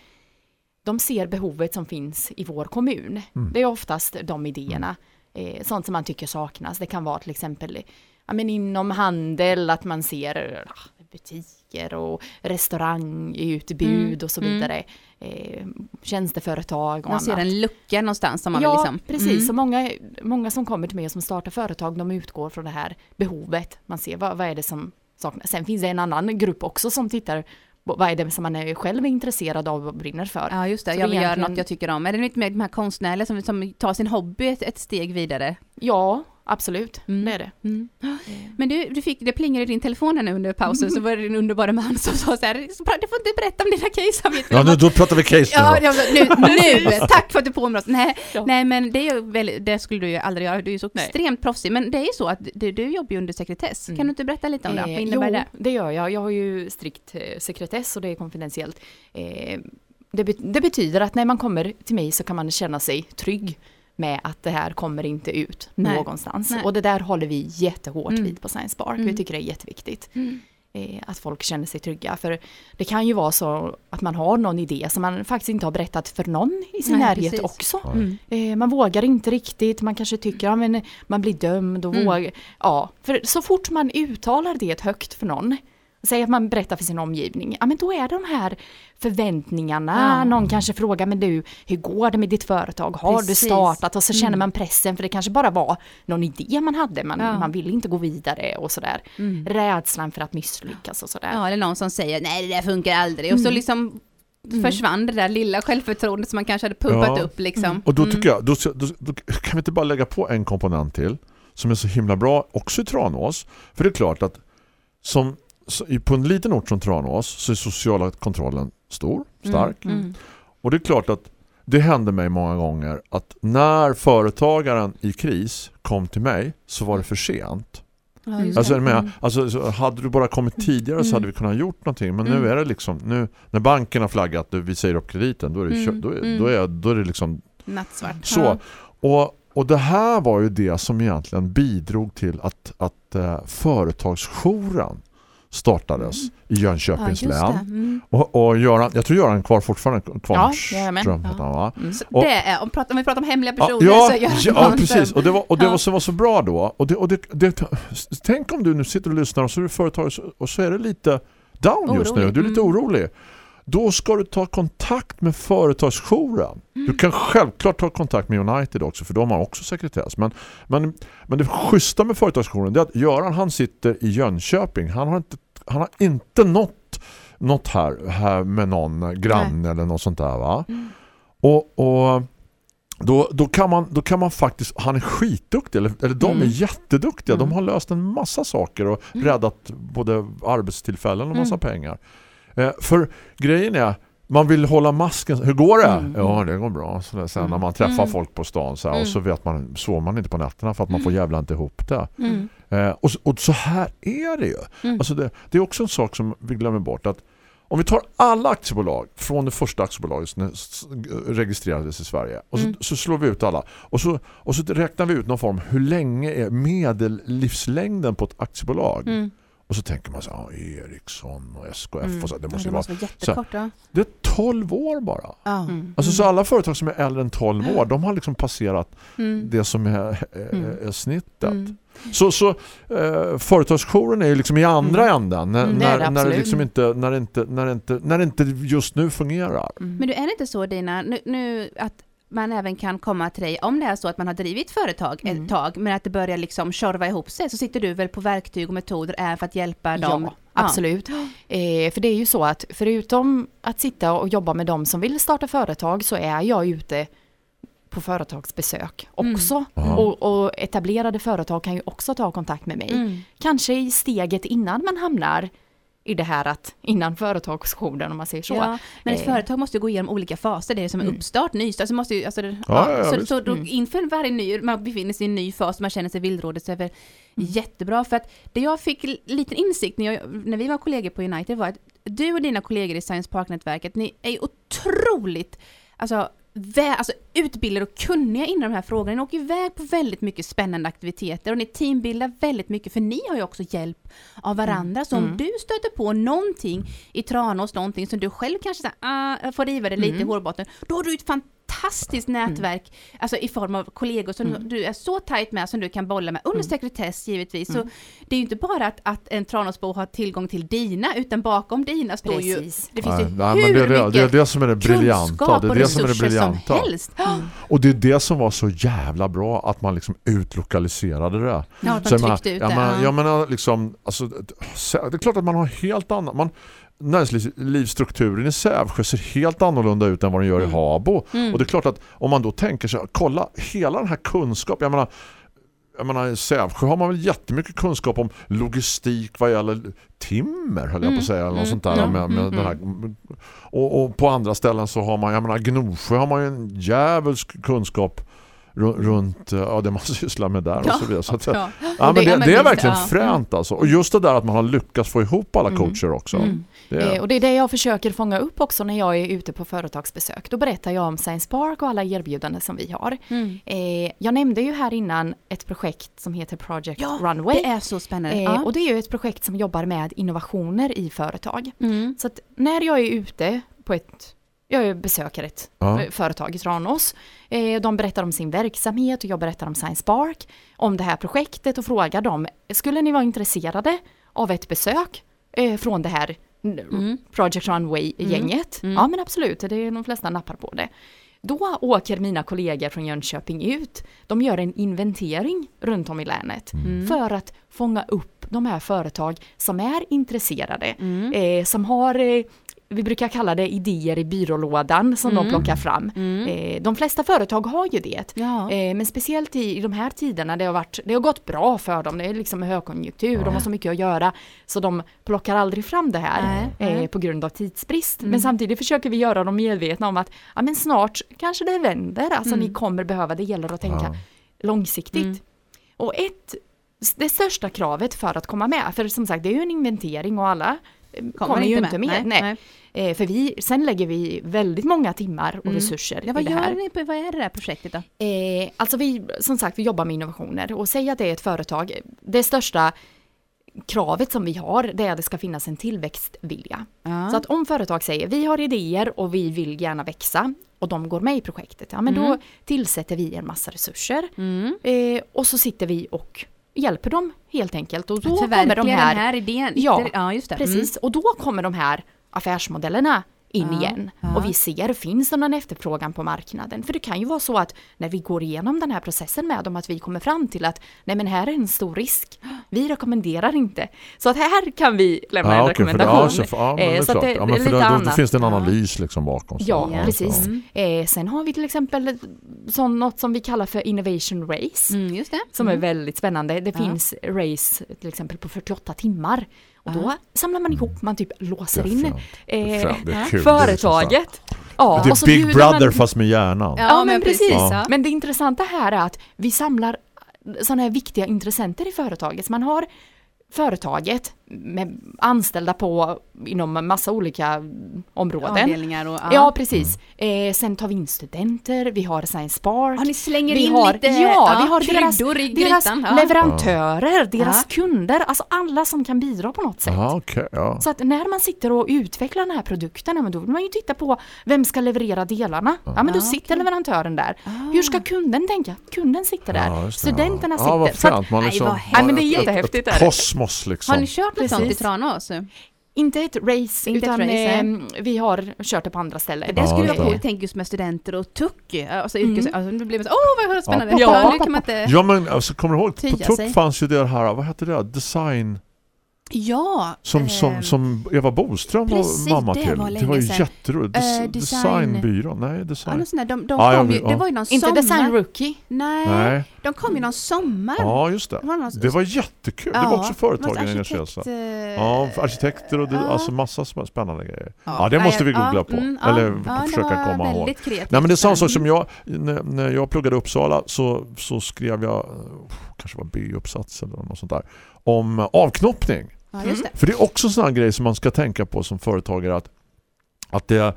de ser behovet som finns i vår kommun. Mm. Det är oftast de idéerna, eh, sånt som man tycker saknas. Det kan vara till exempel ja, men inom handel, att man ser ah, butiker och restaurangutbud Mm, och så mm. vidare. Eh, tjänsteföretag och Man ser annat. en lucka någonstans som man ja, liksom... precis. Mm. Så många, många som kommer till mig och som startar företag, de utgår från det här behovet. Man ser vad, vad är det som saknas. Sen finns det en annan grupp också som tittar på vad är det som man är själv är intresserad av och brinner för. Ja just det, Så jag vill är göra egentligen- något jag tycker om. Är det lite mer de här konstnärliga som, som tar sin hobby ett, ett steg vidare? Ja, absolut. Mm. Det är det. Mm. Men du, du fick, det plingade i din telefon här nu under pausen, så var det din underbara man som sa så här, "Så bra, du får inte berätta om dina case har vi inte." Ja, nu, då pratar vi case nu. Ja, nu, nu, tack för att du påminner oss. Nej, Ja. nej men det, är väl, det skulle du ju aldrig göra, du är ju så Nej. extremt proffsig. Men det är ju så att du, du jobbar ju under sekretess. Mm. Kan du inte berätta lite om det? Vad Eh, innebär jo, det? det gör jag. Jag har ju strikt eh, sekretess och det är konfidentiellt. Eh, det betyder att när man kommer till mig så kan man känna sig trygg med att det här kommer inte ut Nej. någonstans. Nej. Och det där håller vi jättehårt Mm. vid på Science Park. Mm. Vi tycker det är jätteviktigt. Mm. eh, att folk känner sig trygga. För det kan ju vara så att man har någon idé som man faktiskt inte har berättat för någon i sin Nej, närhet precis. också. Mm. Eh, man vågar inte riktigt, man kanske tycker att ja, man blir dömd och Mm. vågar. Ja, för så fort man uttalar det högt för någon, säg att man berättar för sin omgivning, ja men då är de här förväntningarna, Ja. någon kanske frågar men du, hur går det med ditt företag? Har Precis. du startat? Och så känner Mm. man pressen för det kanske bara var någon idé man hade, man, Ja. man vill inte gå vidare och sådär. Mm. Rädslan för att misslyckas och sådär. Ja, eller någon som säger nej det där funkar aldrig. Och så Mm. liksom Mm. försvann det där lilla självförtroendet som man kanske hade pumpat Ja. upp liksom. Mm. Och då Mm. tycker jag, då, då, då kan vi inte bara lägga på en komponent till som är så himla bra också i Tranås. För det är klart att som, på en liten ort som Tranås så är sociala kontrollen stor, stark. Mm. Mm. Och det är klart att det hände mig många gånger att när företagaren i kris kom till mig så var det för sent. Ja, Alltså, med? Mm. alltså så hade du bara kommit tidigare så Mm. hade vi kunnat gjort någonting. Men Mm. nu är det liksom, nu, när banken har flaggat vi säger upp krediten, då är det, Mm. då är, Mm. då är, då är det liksom Nattsvart. så. Och, och det här var ju det som egentligen bidrog till att, att eh, företagsjouren startades i Ja, Jönköpings det. län. Mm. Och, och Göran, jag tror Göran kvar fortfarande Ja. Kvarnström Ja. heter han, va? Mm. Så Och- det är, om, pratar, om vi pratar om hemliga Ja, personer ja, så är jag ja, Granström. precis. Och det var, och det Ja. var, som var så bra då. Och det, och det, det, tänk om du nu sitter och lyssnar och så är du företag och så, så är det lite down just nu. Orolig. Du är lite Mm. orolig. Då ska du ta kontakt med företagsjouren. Mm. Du kan självklart ta kontakt med United också för de har också sekretess. Men, men, men det schyssta med företagsjouren är att Göran han sitter i Jönköping. Han har inte, han har inte nått, något här, här med någon granne eller något sånt där va. Mm. Och, och då, då, kan man, då kan man faktiskt, han är skitduktig, eller, eller de Mm. är jätteduktiga. De Mm. har löst en massa saker och Mm. räddat både arbetstillfällen och massa Mm. pengar. Eh, för grejen är, man vill hålla masken. Hur går det? Mm. Ja, det går bra. Så sen när man träffar Mm. folk på stan så här, Mm. och så vet man, sover man inte på nätterna för att man får jävla inte ihop det. Mm. Eh, och, så- och så här är det ju. Mm. Alltså det, det är också en sak som vi glömmer bort att om vi tar alla aktiebolag från det första aktiebolaget som registrerades i Sverige och så, Mm. så slår vi ut alla och så, och så räknar vi ut någon form hur länge är medellivslängden på ett aktiebolag Mm. Och så tänker man så här, "Ah, Ericsson och SKF Mm. och så, det Ja, måste det ju vara måste vara jättekort. Ja. det är 12 år bara. Ja. Mm. Alltså så alla företag som är äldre än 12 år, de har liksom passerat Mm. det som är, är, Mm. är snittet. Mm. Så, så eh, företagsjouren är ju liksom i andra änden när, Mm, det när, det när, det liksom inte, när, det inte, när, det inte, när det inte just nu fungerar. Mm. Men du, är det inte så Dina, nu, nu att man även kan komma till dig om det är så att man har drivit företag Mm. ett tag men att det börjar liksom tjorva ihop sig så sitter du väl på verktyg och metoder är för att hjälpa dem? Ja, absolut. Eh, för det är ju så att förutom att sitta och jobba med de som vill starta företag så är jag ute på företagsbesök Mm. också. Ja. Och, och etablerade företag kan ju också ta kontakt med mig. Mm. Kanske i steget innan man hamnar i det här att innan företagsjouren om man säger så. Ja, men ett Eh. företag måste ju gå igenom olika faser. Det är som en Mm. uppstart, nystart. Så måste ju, alltså, Ja, ja, ja, så, så då, Mm. inför varje ny, man befinner sig i en ny fas, man känner sig villrådig, så är det jättebra. För att det jag fick l- liten insikt när, jag, när vi var kollegor på United var att du och dina kollegor i Science Park-nätverket, ni är otroligt alltså, vä- alltså utbildade och kunniga inom de här frågorna. Ni åker iväg på väldigt mycket spännande aktiviteter och ni teambildar väldigt mycket för ni har ju också hjälp av varandra. Så om Mm. du stöter på någonting i Tranås, någonting som du själv kanske så här, ah, får riva det lite i Mm. hårbotten, då har du ett fantastiskt nätverk, alltså i form av kollegor som Mm. du är så tajt med som du kan bolla med, under Mm. sekretess givetvis. Mm. Så det är ju inte bara att, att en Tranåsbo har tillgång till dina, utan bakom dina står ju, Precis. det finns Nej, ju nej, hur men det, är det, mycket det är det som är det briljanta. Det är och det som är det briljanta. helst. Och det är det som var så jävla bra att man liksom utlokaliserade det. Ja, att Så man tryckte ut jag det. menar, ja. jag menar liksom, alltså, det är klart att man har helt annat... Man, näringslivsstrukturen i Sävsjö ser helt annorlunda ut än vad den gör i Mm. Habo. Mm. Och det är klart att om man då tänker sig, kolla hela den här kunskapen, jag menar, jag menar i Sävsjö har man väl jättemycket kunskap om logistik vad gäller timmer höll jag på Mm, att säga eller något mm, sånt där med, med mm, den här, och, och på andra ställen så har man jag menar Gnosjö har man ju en djävulsk kunskap ru- runt eh, ja, det man sysslar med där och så vidare så att, Ja. ja, men det- det, är verkligen ja. fränt alltså. och just det där att man har lyckats få ihop alla Mm. coacher också Mm. Eh, och det är det jag försöker fånga upp också när jag är ute på företagsbesök. Då berättar jag om Science Park och alla erbjudanden som vi har. Mm. Eh, jag nämnde ju här innan ett projekt som heter Project Ja, Runway. Det är så spännande. Eh, ja. Och det är ju ett projekt som jobbar med innovationer i företag. Mm. Så att när jag är ute på ett, jag besöker ett Ja. företag i Tranås, eh, de berättar om sin verksamhet och jag berättar om Science Park, om det här projektet och frågar dem, skulle ni vara intresserade av ett besök eh, från det här Mm. Project Runway-gänget? Mm. Ja men absolut, det är de flesta nappar på det. Då åker mina kollegor från Jönköping ut. De gör en inventering runt om i länet Mm. för att fånga upp de här företag som är intresserade, Mm. eh, som har, eh, vi brukar kalla det idéer i byrålådan som Mm. de plockar fram. Mm. Eh, de flesta företag har ju det. Ja. Eh, men speciellt i, i de här tiderna, det har, varit, det har gått bra för dem, det är liksom högkonjunktur, de har så mycket att göra, så de plockar aldrig fram det här nej. eh, på grund av tidsbrist. Mm. Men samtidigt försöker vi göra dem medvetna om att ja, men snart kanske det vänder, alltså Mm. ni kommer behöva, det gäller att tänka Ja. långsiktigt. Mm. Och ett, det största kravet för att komma med, för som sagt det är ju en inventering och alla eh, kommer, ju inte med. Nej, Eh, för vi, sen lägger vi väldigt många timmar och Mm. resurser Ja, vad i det gör här. ni på, vad är det där projektet då? Eh, alltså vi, som sagt, vi jobbar med innovationer och säg att det är ett företag. Det största kravet som vi har, det är att det ska finnas en tillväxtvilja. Ja. Så att om företag säger vi har idéer och vi vill gärna växa och de går med i projektet, ja men då Mm. tillsätter vi en massa resurser mm. eh, och så sitter vi och hjälper dem helt enkelt. Och då kommer de här, den här idén. Ja, ja just det. precis, och då kommer de här affärsmodellerna in Ja, igen. ja. Och vi ser, finns det någon efterfrågan på marknaden? För det kan ju vara så att när vi går igenom den här processen med dem att vi kommer fram till att nej men här är en stor risk. Vi rekommenderar inte. Så att här kan vi lämna en Ja, okej, för det, rekommendation. ja, så, men Eh, det så det ja, men för lite då, då finns det en analys liksom bakom. så. Ja, så. precis. Eh, sen har vi till exempel sån, något som vi kallar för Innovation Race. Mm, just det. Som är väldigt spännande. Det finns race till exempel på 48 timmar. Och då Ja. samlar man ihop, man typ låser in eh, ja. här- företaget. Ja, Det är Big Brother man- fast med hjärnan. Ja, men precis. Ja. Men det intressanta här är att vi samlar sådana här viktiga intressenter i företaget. Så man har företaget med anställda på inom massa olika områden. Avdelningar och... Ja, precis. Eh, sen tar vi in studenter, vi har Science Spark. Ja, ni slänger vi in har, lite ja, vi har deras, i deras grytan. Ja. leverantörer, deras Ja. kunder, alltså alla som kan bidra på något sätt. Ja, ja. Så att när man sitter och utvecklar den här produkten, ja, då vill man ju titta på vem ska leverera delarna. Ja, men då Ja, sitter leverantören där. Hur ska kunden tänka? Kunden sitter där. Ja, Studenterna ja. sitter. Ja, vad fränt. Man nej, liksom, vad Nej, men det är ett- jättehäftigt, Ett, är det. kosmos liksom. Har ni kört något sånt i Precis. Tranås? inte ett race, Inte ett utan race, eh, vi har kört det på andra ställen. Det skulle vara coolt, tänk just med studenter och tuck. Alltså Mm. yrkes... Alltså, det blir så, åh vad spännande. Ja. Ja. nu kan man inte... Ja men alltså, kommer du ihåg, på Tuck sig. fanns ju det här, vad hette det? Design, Ja. som, som, ehm, som Eva Boström precis, var mamma det till. var det var ju jätteroligt. Des- Eh, design- Designbyrån, nej Ja, design. där, de, de Ja, jag kom ju, det ja. var ju någon Inte sommar. Design Rookie. Nej, Nej, de kom ju någon sommar. ja just det. Det var någon- Det var jättekul. det Ja, var också företagen arkitekt, sig. eh, Ja, arkitekter och det, ja. alltså massa sp- spännande grejer. Ja, Ja, det måste vi ja, googla på. mm, ja, Eller ja, det försöka komma ihåg. kreativt. Nej men det är samma sak som Mm. jag när, när jag pluggade i Uppsala så, så skrev jag eh, kanske var B-uppsats eller något sånt där om avknoppning. Ja, det. För det är också en sån här grej som man ska tänka på som företagare att, att det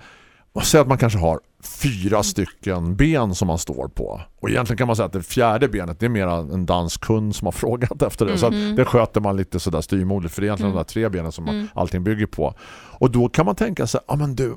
säger att man kanske har fyra stycken ben som man står på. Och egentligen kan man säga att det fjärde benet det är mer en dansk kund som har frågat efter det. Så att det sköter man lite sådär styrmodigt för det är egentligen de där tre benen som Mm. allting bygger på. Och då kan man tänka sig, ja men du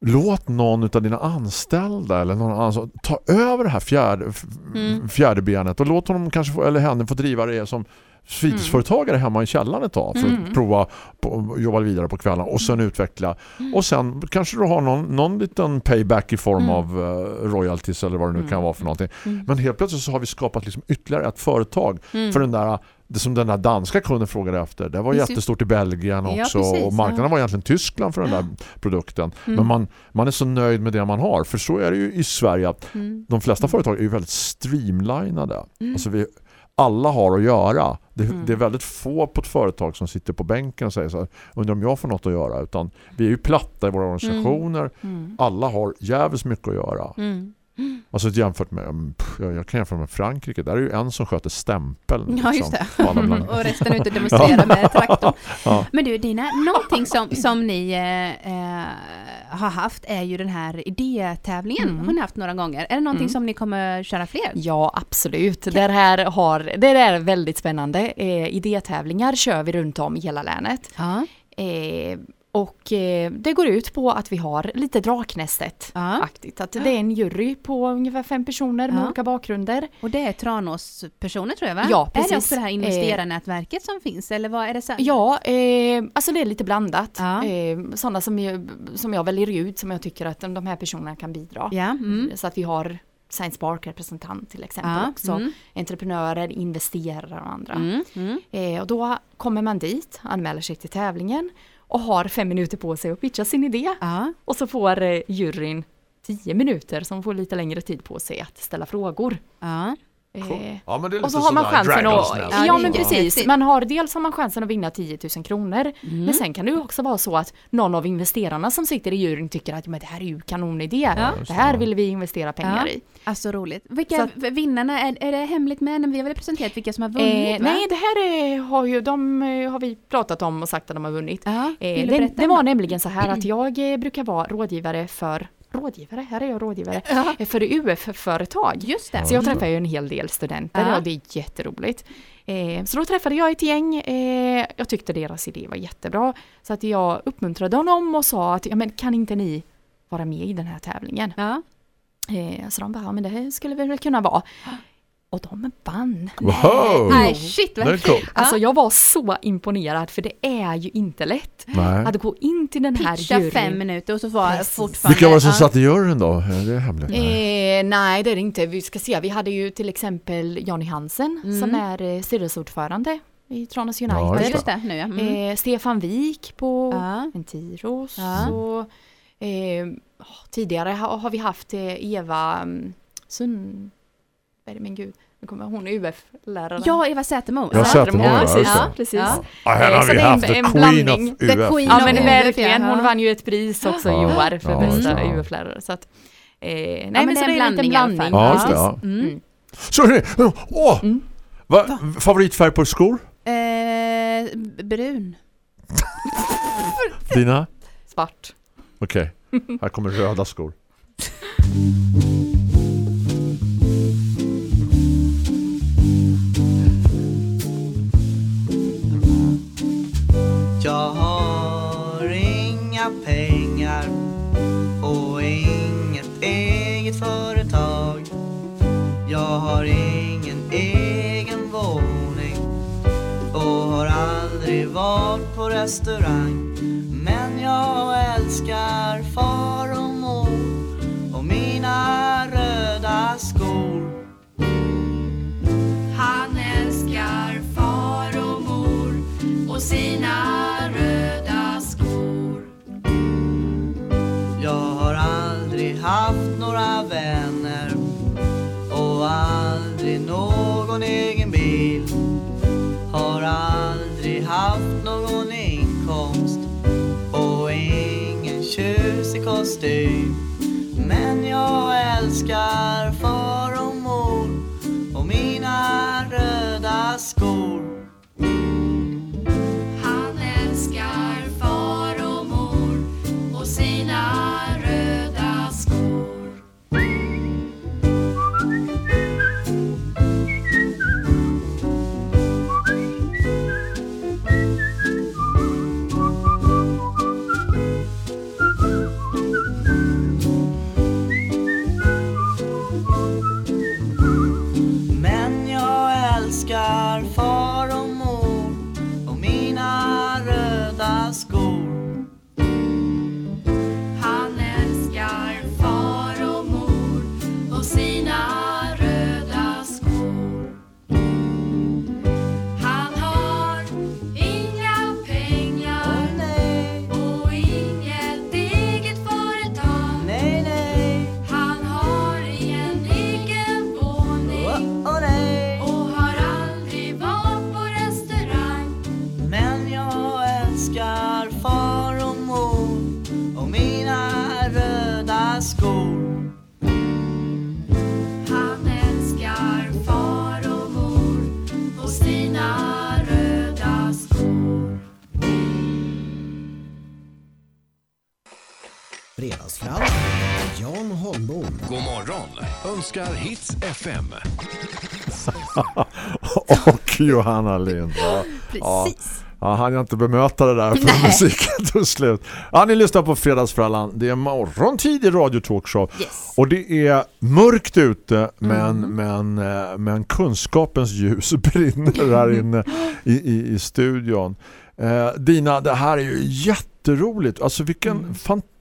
låt någon av dina anställda eller någon annan så- ta över det här fjärde, Mm. fjärde benet och låt honom kanske få, eller henne få driva det som fritidsföretagare hemma i källaren ett tag för att Mm. prova på, jobba vidare på kvällen och sen utveckla och sen kanske du har någon, någon liten payback i form Mm. av eh, royalties eller vad det nu kan vara för någonting. Mm. Men helt plötsligt så har vi skapat liksom ytterligare ett företag Mm. för den där det som den där danska kunden frågade efter. Det var Precis. jättestort i Belgien Ja, också precis, och marknaden ja. var egentligen Tyskland för den där produkten. Mm. Men man, man är så nöjd med det man har. För så är det ju i Sverige att Mm. de flesta företag är ju väldigt streamlinade. Mm. Alltså vi, alla har att göra. Det, Mm. det är väldigt få på ett företag som sitter på bänken och säger så här, undrar om jag får något att göra. Utan vi är ju platta i våra organisationer. Mm. Alla har jävligt mycket att göra. Mm. Alltså jämfört med, mm, jag, kan jämföra med Frankrike. Där är ju en som sköter stämpeln. Ja, just det. på alla bland- Och resten är ute demonstrerar med traktorn. Ja. Men du, Dina, någonting som, som ni eh, eh, har haft är ju den här idétävlingen. Mm. Har ni haft några gånger? Är det någonting Mm. som ni kommer köra fler? Ja, absolut. Det här har, det är väldigt spännande. Eh, idétävlingar kör vi runt om i hela länet. Ja. Eh, och eh, det går ut på att vi har lite Draknästet-aktigt. Att det är en jury på ungefär fem personer med olika bakgrunder. Och det är Tranås-personer tror jag va? Ja, Är det precis. också det här investerarnätverket som finns? Eller vad är det så? Ja, eh, alltså det är lite blandat. Eh, sådana som jag, som jag väljer ut som jag tycker att de, de här personerna kan bidra. Ja. Mm. Så att vi har Science Park representant till exempel Ja. också. Mm. Entreprenörer, investerare och andra. Mm. Mm. Eh, och då kommer man dit, anmäler sig till tävlingen och har fem minuter på sig att pitcha sin idé. Ja. Och så får eh, juryn tio minuter som får lite längre tid på sig att ställa frågor. Ja. Eh, Ja, men det är och så har man chansen att, ja, Ja, men precis, man har dels har man chansen att vinna 10 000 kronor, Mm. men sen kan det ju också vara så att någon av investerarna som sitter i juryn tycker att men det här är ju kanonidé, Ja. det här vill vi investera pengar Ja. i. Alltså roligt. Vilka att- vinnarna, är, är det hemligt med? Men vi har väl presenterat vilka som har vunnit Eh, nej, det här är, har ju de eh, har vi pratat om och sagt att de har vunnit. Ja. Eh, det, det var nämligen så här att jag eh, brukar vara rådgivare för Rådgivare, här är jag rådgivare. Ja. För UF-företag. Just det. Så jag träffar ju en hel del studenter Ja. och det är jätteroligt. Eh, så då träffade jag ett gäng, eh, jag tyckte deras idé var jättebra. Så att jag uppmuntrade honom och sa att ja, men kan inte ni vara med i den här tävlingen? Ja. Eh, så de bara, ja men det här skulle vi väl kunna vara. Och de vann. Wow! Nej, shit vad är coolt. Alltså jag var så imponerad för det är ju inte lätt Nej. att gå in till den här Pitcha juryn. fem minuter och så var Precis. fortfarande... Vilka var det som satt i juryn då? Är det hemligt? Nej. Eh, nej det är det inte. Vi ska se, vi hade ju till exempel Johnny Hansen Mm. som är eh, styrelseordförande i Tranås United. Ja, Ja, det, nu ja. Mm. Eh, Stefan Wik på Ja. Ventiros. Ja. Och, eh, tidigare har, har vi haft eh, Eva um, Sund... Vad är det, men gud, nu kommer hon är UF-lärare. Ja, Eva Sätermo. Ja, Sätermo, ja, precis. Ja, precis. Ja. Ja, här Eh, har så vi det är en- haft the en Queen blandning. of The UF. Queen Ja men verkligen, hon vann ju ett pris också i år för ja, bästa ja. UF-lärare. Så att, eh, nej men men, det så är en det är en liten blandning i alla blandning. fall. Ja, ja. Mm. Mm. Så åh! Mm. Va? Favoritfärg på skor? Eh, brun. Dina? Svart. Okej, här kommer röda skor. varit önskar Hits FM. Och Johanna Lind. Ja. Ja. Precis. Ja, han jag inte bemöta det där för musiken tog slut. Ja, ni lyssnar på Fredagsfrallan. Det är morgontid i Radio Talkshow. Yes. Och det är mörkt ute men, men, eh, men kunskapens ljus brinner här inne i, i, i studion. Eh, Dina, det här är ju jätteroligt. Alltså vilken fantastisk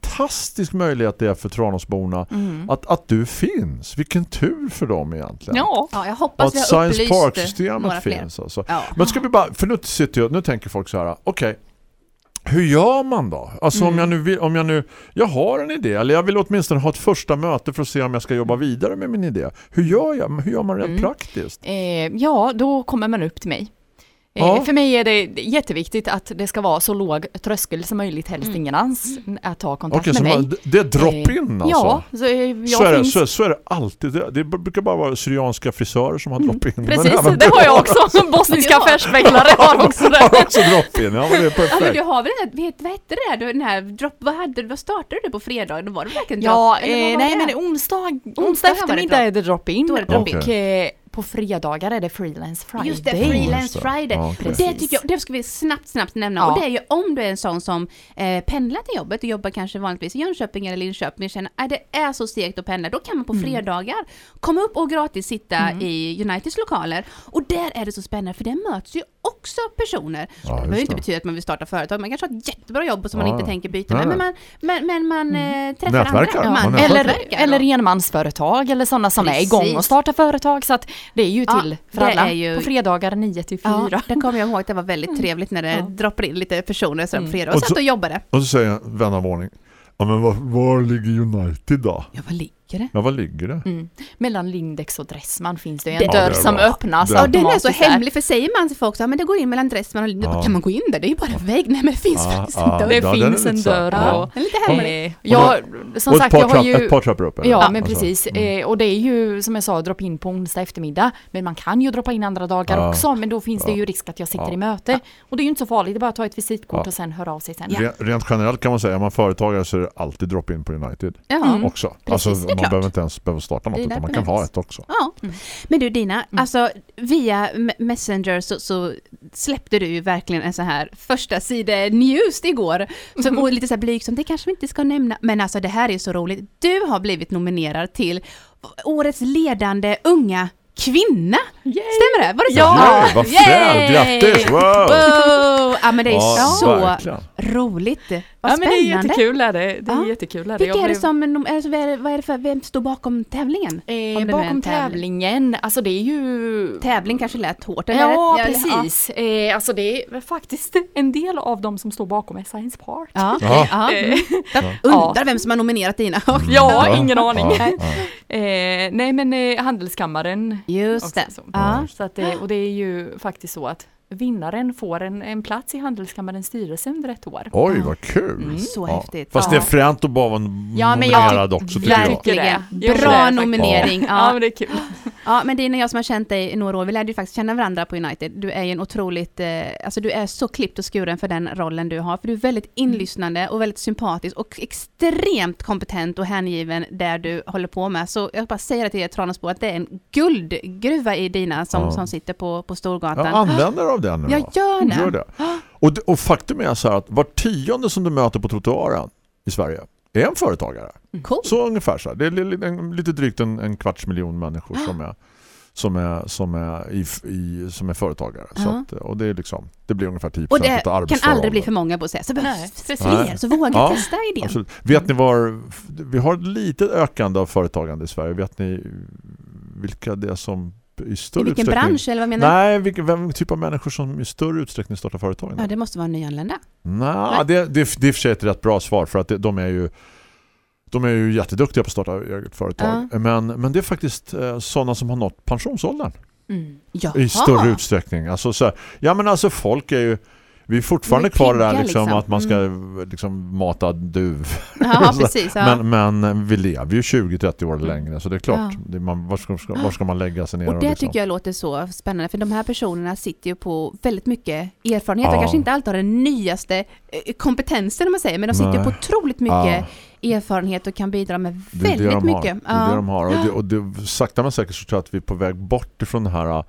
möjlighet det är för Tranåsborna att, att du finns. Vilken tur för dem egentligen. Ja, Ja, jag hoppas att vi har Science Park-systemet finns. Alltså. Ja. Men ska vi bara, för nu sitter jag, nu tänker folk så här, okej, hur gör man då? Alltså Mm. om jag nu vill, om jag nu, jag har en idé, eller jag vill åtminstone ha ett första möte för att se om jag ska jobba vidare med min idé. Hur gör jag? Hur gör man rent Mm. praktiskt? eh, ja då kommer man upp till mig. Eh, Ja. För mig är det jätteviktigt att det ska vara så låg tröskel som möjligt, helst Mm. ingen alls, att ta kontakt så med mig. man, det är drop-in Eh, alltså? Ja, så eh, jag så, är det, finns... så, så är det alltid. Det, det brukar bara vara syrianska frisörer som har drop-in. men Precis, även det har jag också. Bosniska Ja. affärsmäklare har också det. har också drop-in. Ja, men det är Ja men perfekt. du har väl den här, vet, vad hette det där, den här drop, vad, hade, vad startade du på fredag? Då var det verkligen drop? Ja, eh, nej det? men onsdag, onsdag var det eftermiddag drop. är det drop-in Då är det och drop-in. På fredagar är det freelance friday. Just det, freelance friday. Ja, det tycker jag, det ska vi snabbt, snabbt nämna. Ja. Och det är ju om du är en sån som eh, pendlar till jobbet och jobbar kanske vanligtvis i Jönköping eller Linköping och känner att det är så segt att pendla. Då kan man på Mm. fredagar komma upp och gratis sitta i Uniteds lokaler. Och där är det så spännande för där möts ju också personer. Ja, det behöver inte betyda att man vill starta företag. Man kanske har ett jättebra jobb som man inte tänker byta med. Men man, men, men man eh, träffar Nätverkar. andra. Man Man. Eller, eller enmansföretag eller sådana som är Precis. igång och startar företag. Så att det är ju Ja, till för det alla ju- på fredagar 9 till 4. Ja, det kommer jag ihåg att det var väldigt trevligt när det Ja. droppade in lite personer som Mm. fredag Och och satt och jobbade. Och så säger vän av ordning. Ja men var, var ligger United då? Ja, vad ligger det? Ja, var ligger det? Mm. Mellan Lindex och Dressman finns det en Det- Ja, dörr det är som öppnas Det- Ja, den är så hemlig för säger man till folk så men det går in mellan Dressman och Lindex. Ja. Kan man gå in där? Det är ju bara en vägg. Nej men det finns Ja, faktiskt ja. en dörr. Det Ja, finns en dörr Ja. och... Den är lite hemlig. Eh, ja, som och sagt, jag har ju... ett par trappor upp? eller? Ja, Alltså, men precis. mm. Eh, och det är ju som jag sa, drop in på onsdag eftermiddag. Men man kan ju droppa in andra dagar Ja. också, men då finns det Ja. ju risk att jag sitter Ja. i möte. Och det är ju inte så farligt, det är bara att ta ett visitkort Ja. och sen höra av sig sen. Re- Rent generellt kan man säga, är man företagare så är det alltid drop-in på United Ja. också. Precis, alltså, är man behöver inte ens behöva starta något utan man kan ha ett också. Ja. Men du Dina, alltså via Me- Messenger så, så släppte du ju verkligen en så här första sida news igår. Som var lite så här blygsamt, det kanske vi inte ska nämna. Men alltså det här är så roligt. Du har blivit nominerad till årets ledande unga kvinna. Stämmer det? Var det så? Ja. Yay, vad Yay! fränt! Grattis! Wow! Wow! Ja men det är Ja, så verkligen. roligt. Vad Ja men det är spännande. jättekul är det. Det är Ja. jättekul är det. Vilka är det som, det, vad är det- för, vem står bakom tävlingen? Eh, bakom tävling. tävlingen, alltså det är ju... Tävling kanske lät hårt. eller? Ja, eller- precis. Eh, alltså det är faktiskt en del av dem som står bakom är Science Park. Ja, Ja. ja. Eh, Mm. Jag undrar vem som har nominerat dina. Ja, Ja. ingen aning. Ja, ja. Eh, nej men eh, Handelskammaren Just det. Så. Ja. Så att, eh, och det är ju faktiskt så att vinnaren får en, en plats i Handelskammarens styrelse under ett år. Oj, vad kul! Mm, Så Ja. häftigt. Fast Ja. det är fränt att bara vara Ja, men jag nominerad tyck- också tycker jag. Verkligen. det. Jag Bra det nominering. Ja. Ja. men det är kul. Ja, men Dina, jag som har känt dig i några år, vi lärde ju faktiskt känna varandra på United. Du är ju en otroligt, eh, alltså du är så klippt och skuren för den rollen du har, för du är väldigt inlyssnande och väldigt sympatisk och extremt kompetent och hängiven där du håller på med. Så jag bara säger det till er Tranåsbo att det är en guldgruva i Dina som, Ja. som sitter på, på Ja, Storgatan. använder av den nu Jag gör det. Gör det. Och, och faktum är så här att var tionde som du möter på trottoaren i Sverige är en företagare. Cool. Så ungefär så här. Det är lite drygt en, en kvarts miljon människor som är som är, som är, i, i, som är företagare. Så Ja. att, och det, är liksom, det blir ungefär 10% Och det av kan aldrig bli för många på att säga. Så behövs det fler, så våga Ja, testa idén. Absolut. Vet ni var vi har lite ökande av företagande i Sverige. Vet ni vilka det är som i större I vilken utsträckning... bransch eller vad menar du? Nej, vilken vem typ av människor som i större utsträckning startar företag? Ja, det måste vara nyanlända. Nej, det, det, det är för sig ett rätt bra svar för att det, de är ju de är ju jätteduktiga på att starta eget företag. Men, men det är faktiskt eh, sådana som har nått pensionsåldern Mm. I större utsträckning. Alltså, så här, ja men alltså folk är ju vi är fortfarande De är kvar det där pigga, liksom, liksom. att man ska liksom mata duv. Ja, precis. Ja. Men, men vi lever ju 20-30 år längre så det är klart, Ja. det, man, var, ska, var ska man lägga sig ner? Och det liksom? tycker jag låter så spännande för de här personerna sitter ju på väldigt mycket erfarenhet och Ja. kanske inte alltid har den nyaste eh, kompetensen om man säger men de sitter Nej. på otroligt mycket erfarenhet och kan bidra med Det väldigt det de mycket. Har. Det är det de har. Och, det, och det, sakta men säkert så tror jag att vi är på väg bort ifrån den här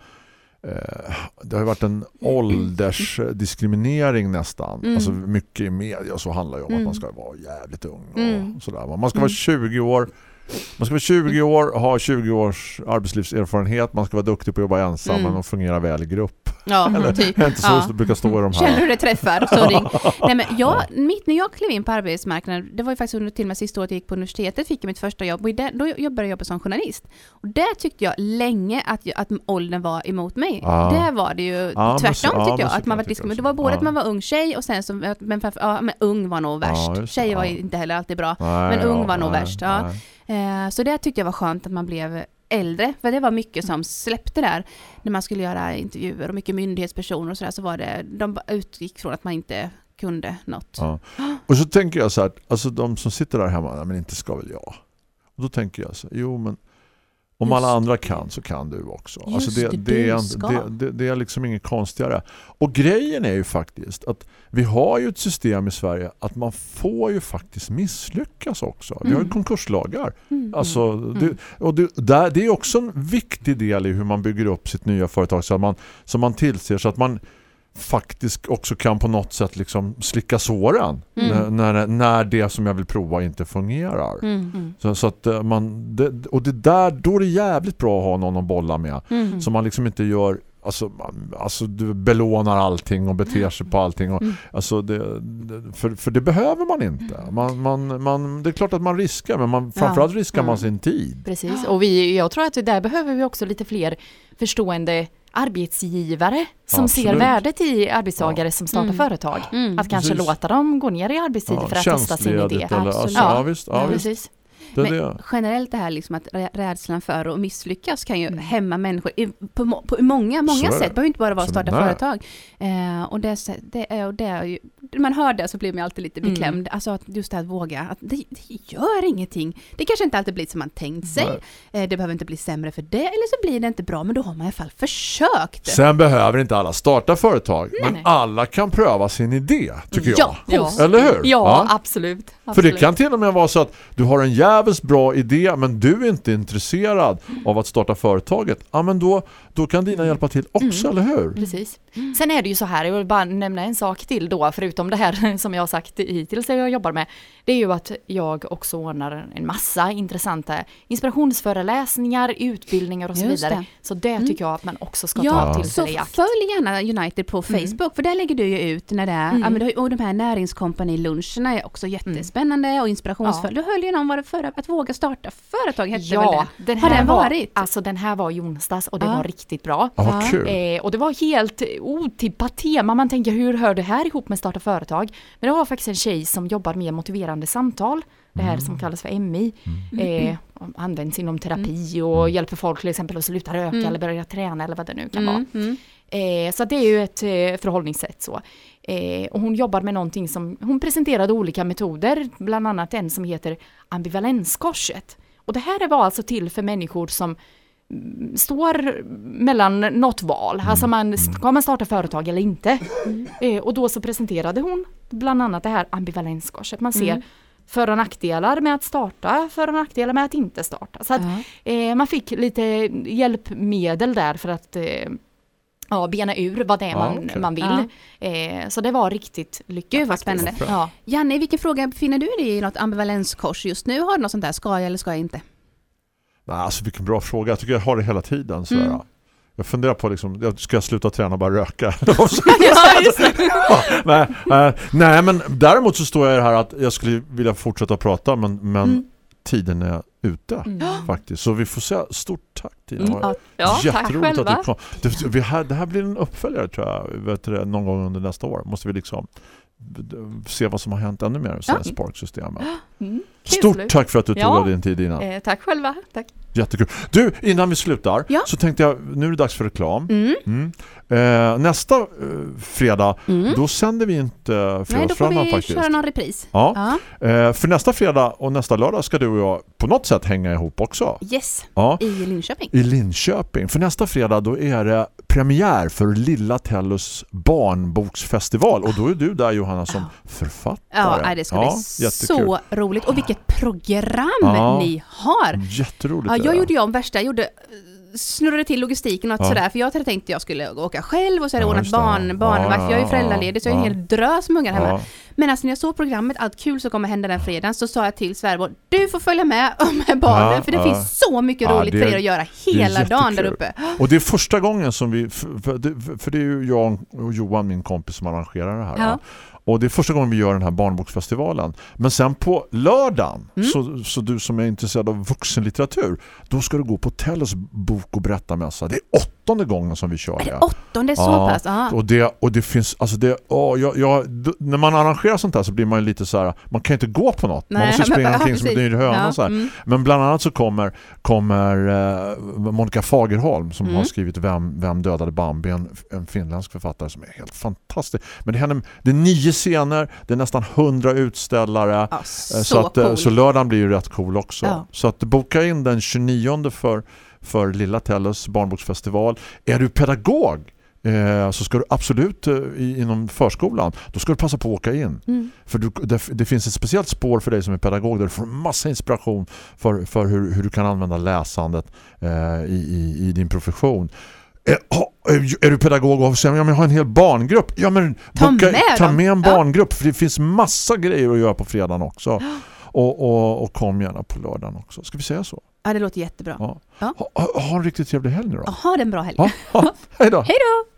det har ju varit en åldersdiskriminering nästan. Mm. Alltså mycket i media så handlar ju om Mm. att man ska vara jävligt ung och Mm. sådär. Man ska vara 20 år man ska vara 20 år, ha 20 års arbetslivserfarenhet, man ska vara duktig på att jobba ensam Mm. men fungera väl i grupp. Ja, Eller, typ. Inte så Ja. brukar stå i de Känner här. du det träffar så ring. Nej, men jag, mitt när jag klev in på arbetsmarknaden, det var ju faktiskt under till och med sista året jag gick på universitetet, fick jag mitt första jobb och det, då jobbade jag jobba som journalist. Och där tyckte jag länge att, att åldern var emot mig. Ja. Där var det ju men tvärtom ja, tyckte men jag. Att man var också. Det var både Ja. att man var ung tjej och sen så, men, framför, ja, men ung var nog värst. Det. Tjej var inte heller alltid bra. Nej, men ung var nog nej, värst, ja. nej. Eh, så det tyckte jag var skönt att man blev äldre, för det var mycket som släppte där. När man skulle göra intervjuer och mycket myndighetspersoner och sådär så var det, de utgick från att man inte kunde något. Ja. Och så tänker jag så här, alltså de som sitter där hemma, nej, men inte ska väl jag. Och då tänker jag så, jo men om Just alla andra kan så kan du också. Just alltså det, det, det, är, det, det, är liksom inget konstigare. Och grejen är ju faktiskt att vi har ju ett system i Sverige att man får ju faktiskt misslyckas också. Vi har ju Mm. konkurslagar. Mm. Alltså, det, och det, där, det är också en viktig del i hur man bygger upp sitt nya företag så att man, så man tillser så att man faktiskt också kan på något sätt liksom slicka såren Mm. när, när, det som jag vill prova inte fungerar. Mm. Så, så att eh, man, det, och det där, då är det jävligt bra att ha någon att bolla med. Mm. Så man liksom inte gör Alltså, alltså du belånar allting och beter sig på allting och, Mm. alltså det, det- för, för det behöver man inte man, man, man, det är klart att man riskar men man, framförallt riskar man Mm. sin tid Precis, och vi, jag tror att där behöver vi också lite fler förstående arbetsgivare som Ja, ser absolut. värdet i arbetstagare som startar Mm. företag. Mm. Att kanske Precis. låta dem gå ner i arbetstid för att testa sin idé. eller, alltså, Absolut. ja. Ja. visst, ja, Ja, visst. Det, Men det. generellt det här liksom att rä- rädslan för att misslyckas kan ju Mm. hämma människor på, på många, många sätt. Det behöver inte bara vara att starta nej. företag. Eh, och det, det är, och det är ju, när man hör det så blir man alltid lite Mm. beklämd. Alltså att just det här att våga, att det, det gör ingenting. Det kanske inte alltid blir som man tänkt sig. Nej. Eh, det behöver inte bli sämre för det, eller så blir det inte bra, men då har man i alla fall försökt. Sen behöver inte alla starta företag men Nej. alla kan pröva sin idé tycker jag Ja, Ja. Eller hur? Ja, absolut. För absolut. det kan till och med vara så att du har en jävligt bra idé men du är inte intresserad av att starta företaget. Ja men då, då kan dina hjälpa till också, eller hur? Precis. Sen är det ju så här, jag vill bara nämna en sak till då, förutom det här som jag har sagt hittills jag jobbar med. Det är ju att jag också ordnar en massa intressanta inspirationsföreläsningar, utbildningar och så Just vidare. det. Så det tycker jag att man också ska Ja, ta till sig i akt. följ gärna United på Facebook, för där lägger du ju ut när det är, Mm. ja, men du har ju- och de här näringskompani-luncherna är också jättespännande och inspirationsfulla. Du höll ju någon var det förra, att våga starta företag hette väl Ja, det? den Har här den var, varit? Alltså den här var i onsdags och det Ja. var riktigt bra. Vad Ja. kul. Eh, och det var helt otippat tema. Man tänker hur hör det här ihop med starta företag? Men det var faktiskt en tjej som jobbar med motiverande samtal. Det här som kallas för MI. Eh, används inom terapi och hjälper folk till exempel att sluta röka Mm. eller börja träna eller vad det nu kan Mm, vara. mm. Eh, så det är ju ett eh, förhållningssätt så. Eh, och hon jobbar med någonting som, hon presenterade olika metoder, bland annat en som heter ambivalenskorset. Och det här var alltså till för människor som mm, står mellan något val, alltså man, ska man starta företag eller inte? Eh, och då så presenterade hon bland annat det här ambivalenskorset. Man ser Mm. för och nackdelar med att starta, för och nackdelar med att inte starta. Så att Ja. Eh, man fick lite hjälpmedel där för att eh, ja, bena ur vad det är Ja, man, okej. man vill. Eh, så det var riktigt lyckat. Gud, vad spännande. Ja. Janne, vilken fråga befinner du dig i något ambivalenskors just nu? Har du något sånt där, ska jag eller ska jag inte? Nej, alltså vilken bra fråga. Jag tycker jag har det hela tiden. Sådär. Mm. Jag funderar på, liksom, jag- ska jag sluta träna och bara röka? ja, just det. nej, eh, nej, men däremot så står jag här att jag skulle vilja fortsätta prata men, men Mm. tiden är ute Mm. faktiskt. Så vi får säga stort tack Tina. Mm, Det Ja, tack Jätteroligt att du kom. Det, vi här, det här blir en uppföljare tror jag vet du, det, någon gång under nästa år. Måste vi liksom se vad som har hänt ännu mer i Svenskt Sparksystem. Mm. Stort tack för att du tog Ja. av din tid Ina. Eh, tack själva. Tack. Jättekul. Du, innan vi slutar Ja. så tänkte jag, nu är det dags för reklam. Mm. Mm. Eh, nästa eh, fredag, Mm. då sänder vi inte Nej, då får vi faktiskt. köra någon repris. Ja. Ja. Eh, för nästa fredag och nästa lördag ska du och jag på något sätt hänga ihop också. Yes, Ja. i Linköping. I Linköping. För nästa fredag då är det premiär för Lilla Tellus barnboksfestival. Och då är du där Johanna som författare. Ja, det ska bli så roligt. Och vilket program Ja. ni har! Jätteroligt. Ja, är jag gjorde ju om värsta, jag gjorde eh, snurrade till logistiken och Ja. sådär, för jag hade tänkt att jag skulle åka själv och så hade jag Ja, ordnat barn, barnvakt, Ja, jag är ju föräldraledig så jag har en hel drös med ungar hemma. Men alltså när jag såg programmet, allt kul som kommer hända den fredagen, så sa jag till svärmor, du får följa med med barnen, för det finns så mycket roligt det för är- er att göra är hela dagen där uppe. Och det är första gången som vi, för, för, det, för det är ju jag och Johan, min kompis, som arrangerar det här. Och det är första gången vi gör den här barnboksfestivalen. Men sen på lördagen, Mm. så, så du som är intresserad av vuxenlitteratur, då ska du gå på Tellus bok- och berättarmässa. Det är åttonde gången som vi kör det. åttonde så Ja, pass? Ja. Och det, och det finns, alltså det, åh, jag, jag, när man arrangerar sånt här så blir man lite så här, man kan inte gå på något. man Nej, måste men- springa ja, omkring som en höna. Ja, Så mm. Men bland annat så kommer, kommer eh, Monica Fagerholm som Mm. har skrivit Vem, Vem dödade Bambi, en, en finländsk författare som är helt fantastisk. Men det, henne, det är nio scener, det är nästan 100 utställare. Ja, Eh, så, Så, att, eh, cool. så lördagen blir ju rätt cool också. Ja. Så att boka in den 29 för, för Lilla Tellus barnboksfestival. Är du pedagog eh, så ska du absolut eh, inom förskolan, då ska du passa på att åka in. Mm. För du, det, det finns ett speciellt spår för dig som är pedagog där du får massa inspiration för, för hur, hur du kan använda läsandet eh, i, i, i din profession. Eh, ha- Är du pedagog och säger ja, jag har en hel barngrupp? Ja, men Ta med ta med en Ja. barngrupp för det finns massa grejer att göra på fredagen också. Och, och, och kom gärna på lördagen också. Ska vi säga så? Ja, det låter jättebra. Ja. Ja. Ha, ha, ha en riktigt trevlig helg nu då. Ha en bra helg. Ja, ha, hej då! Hej då!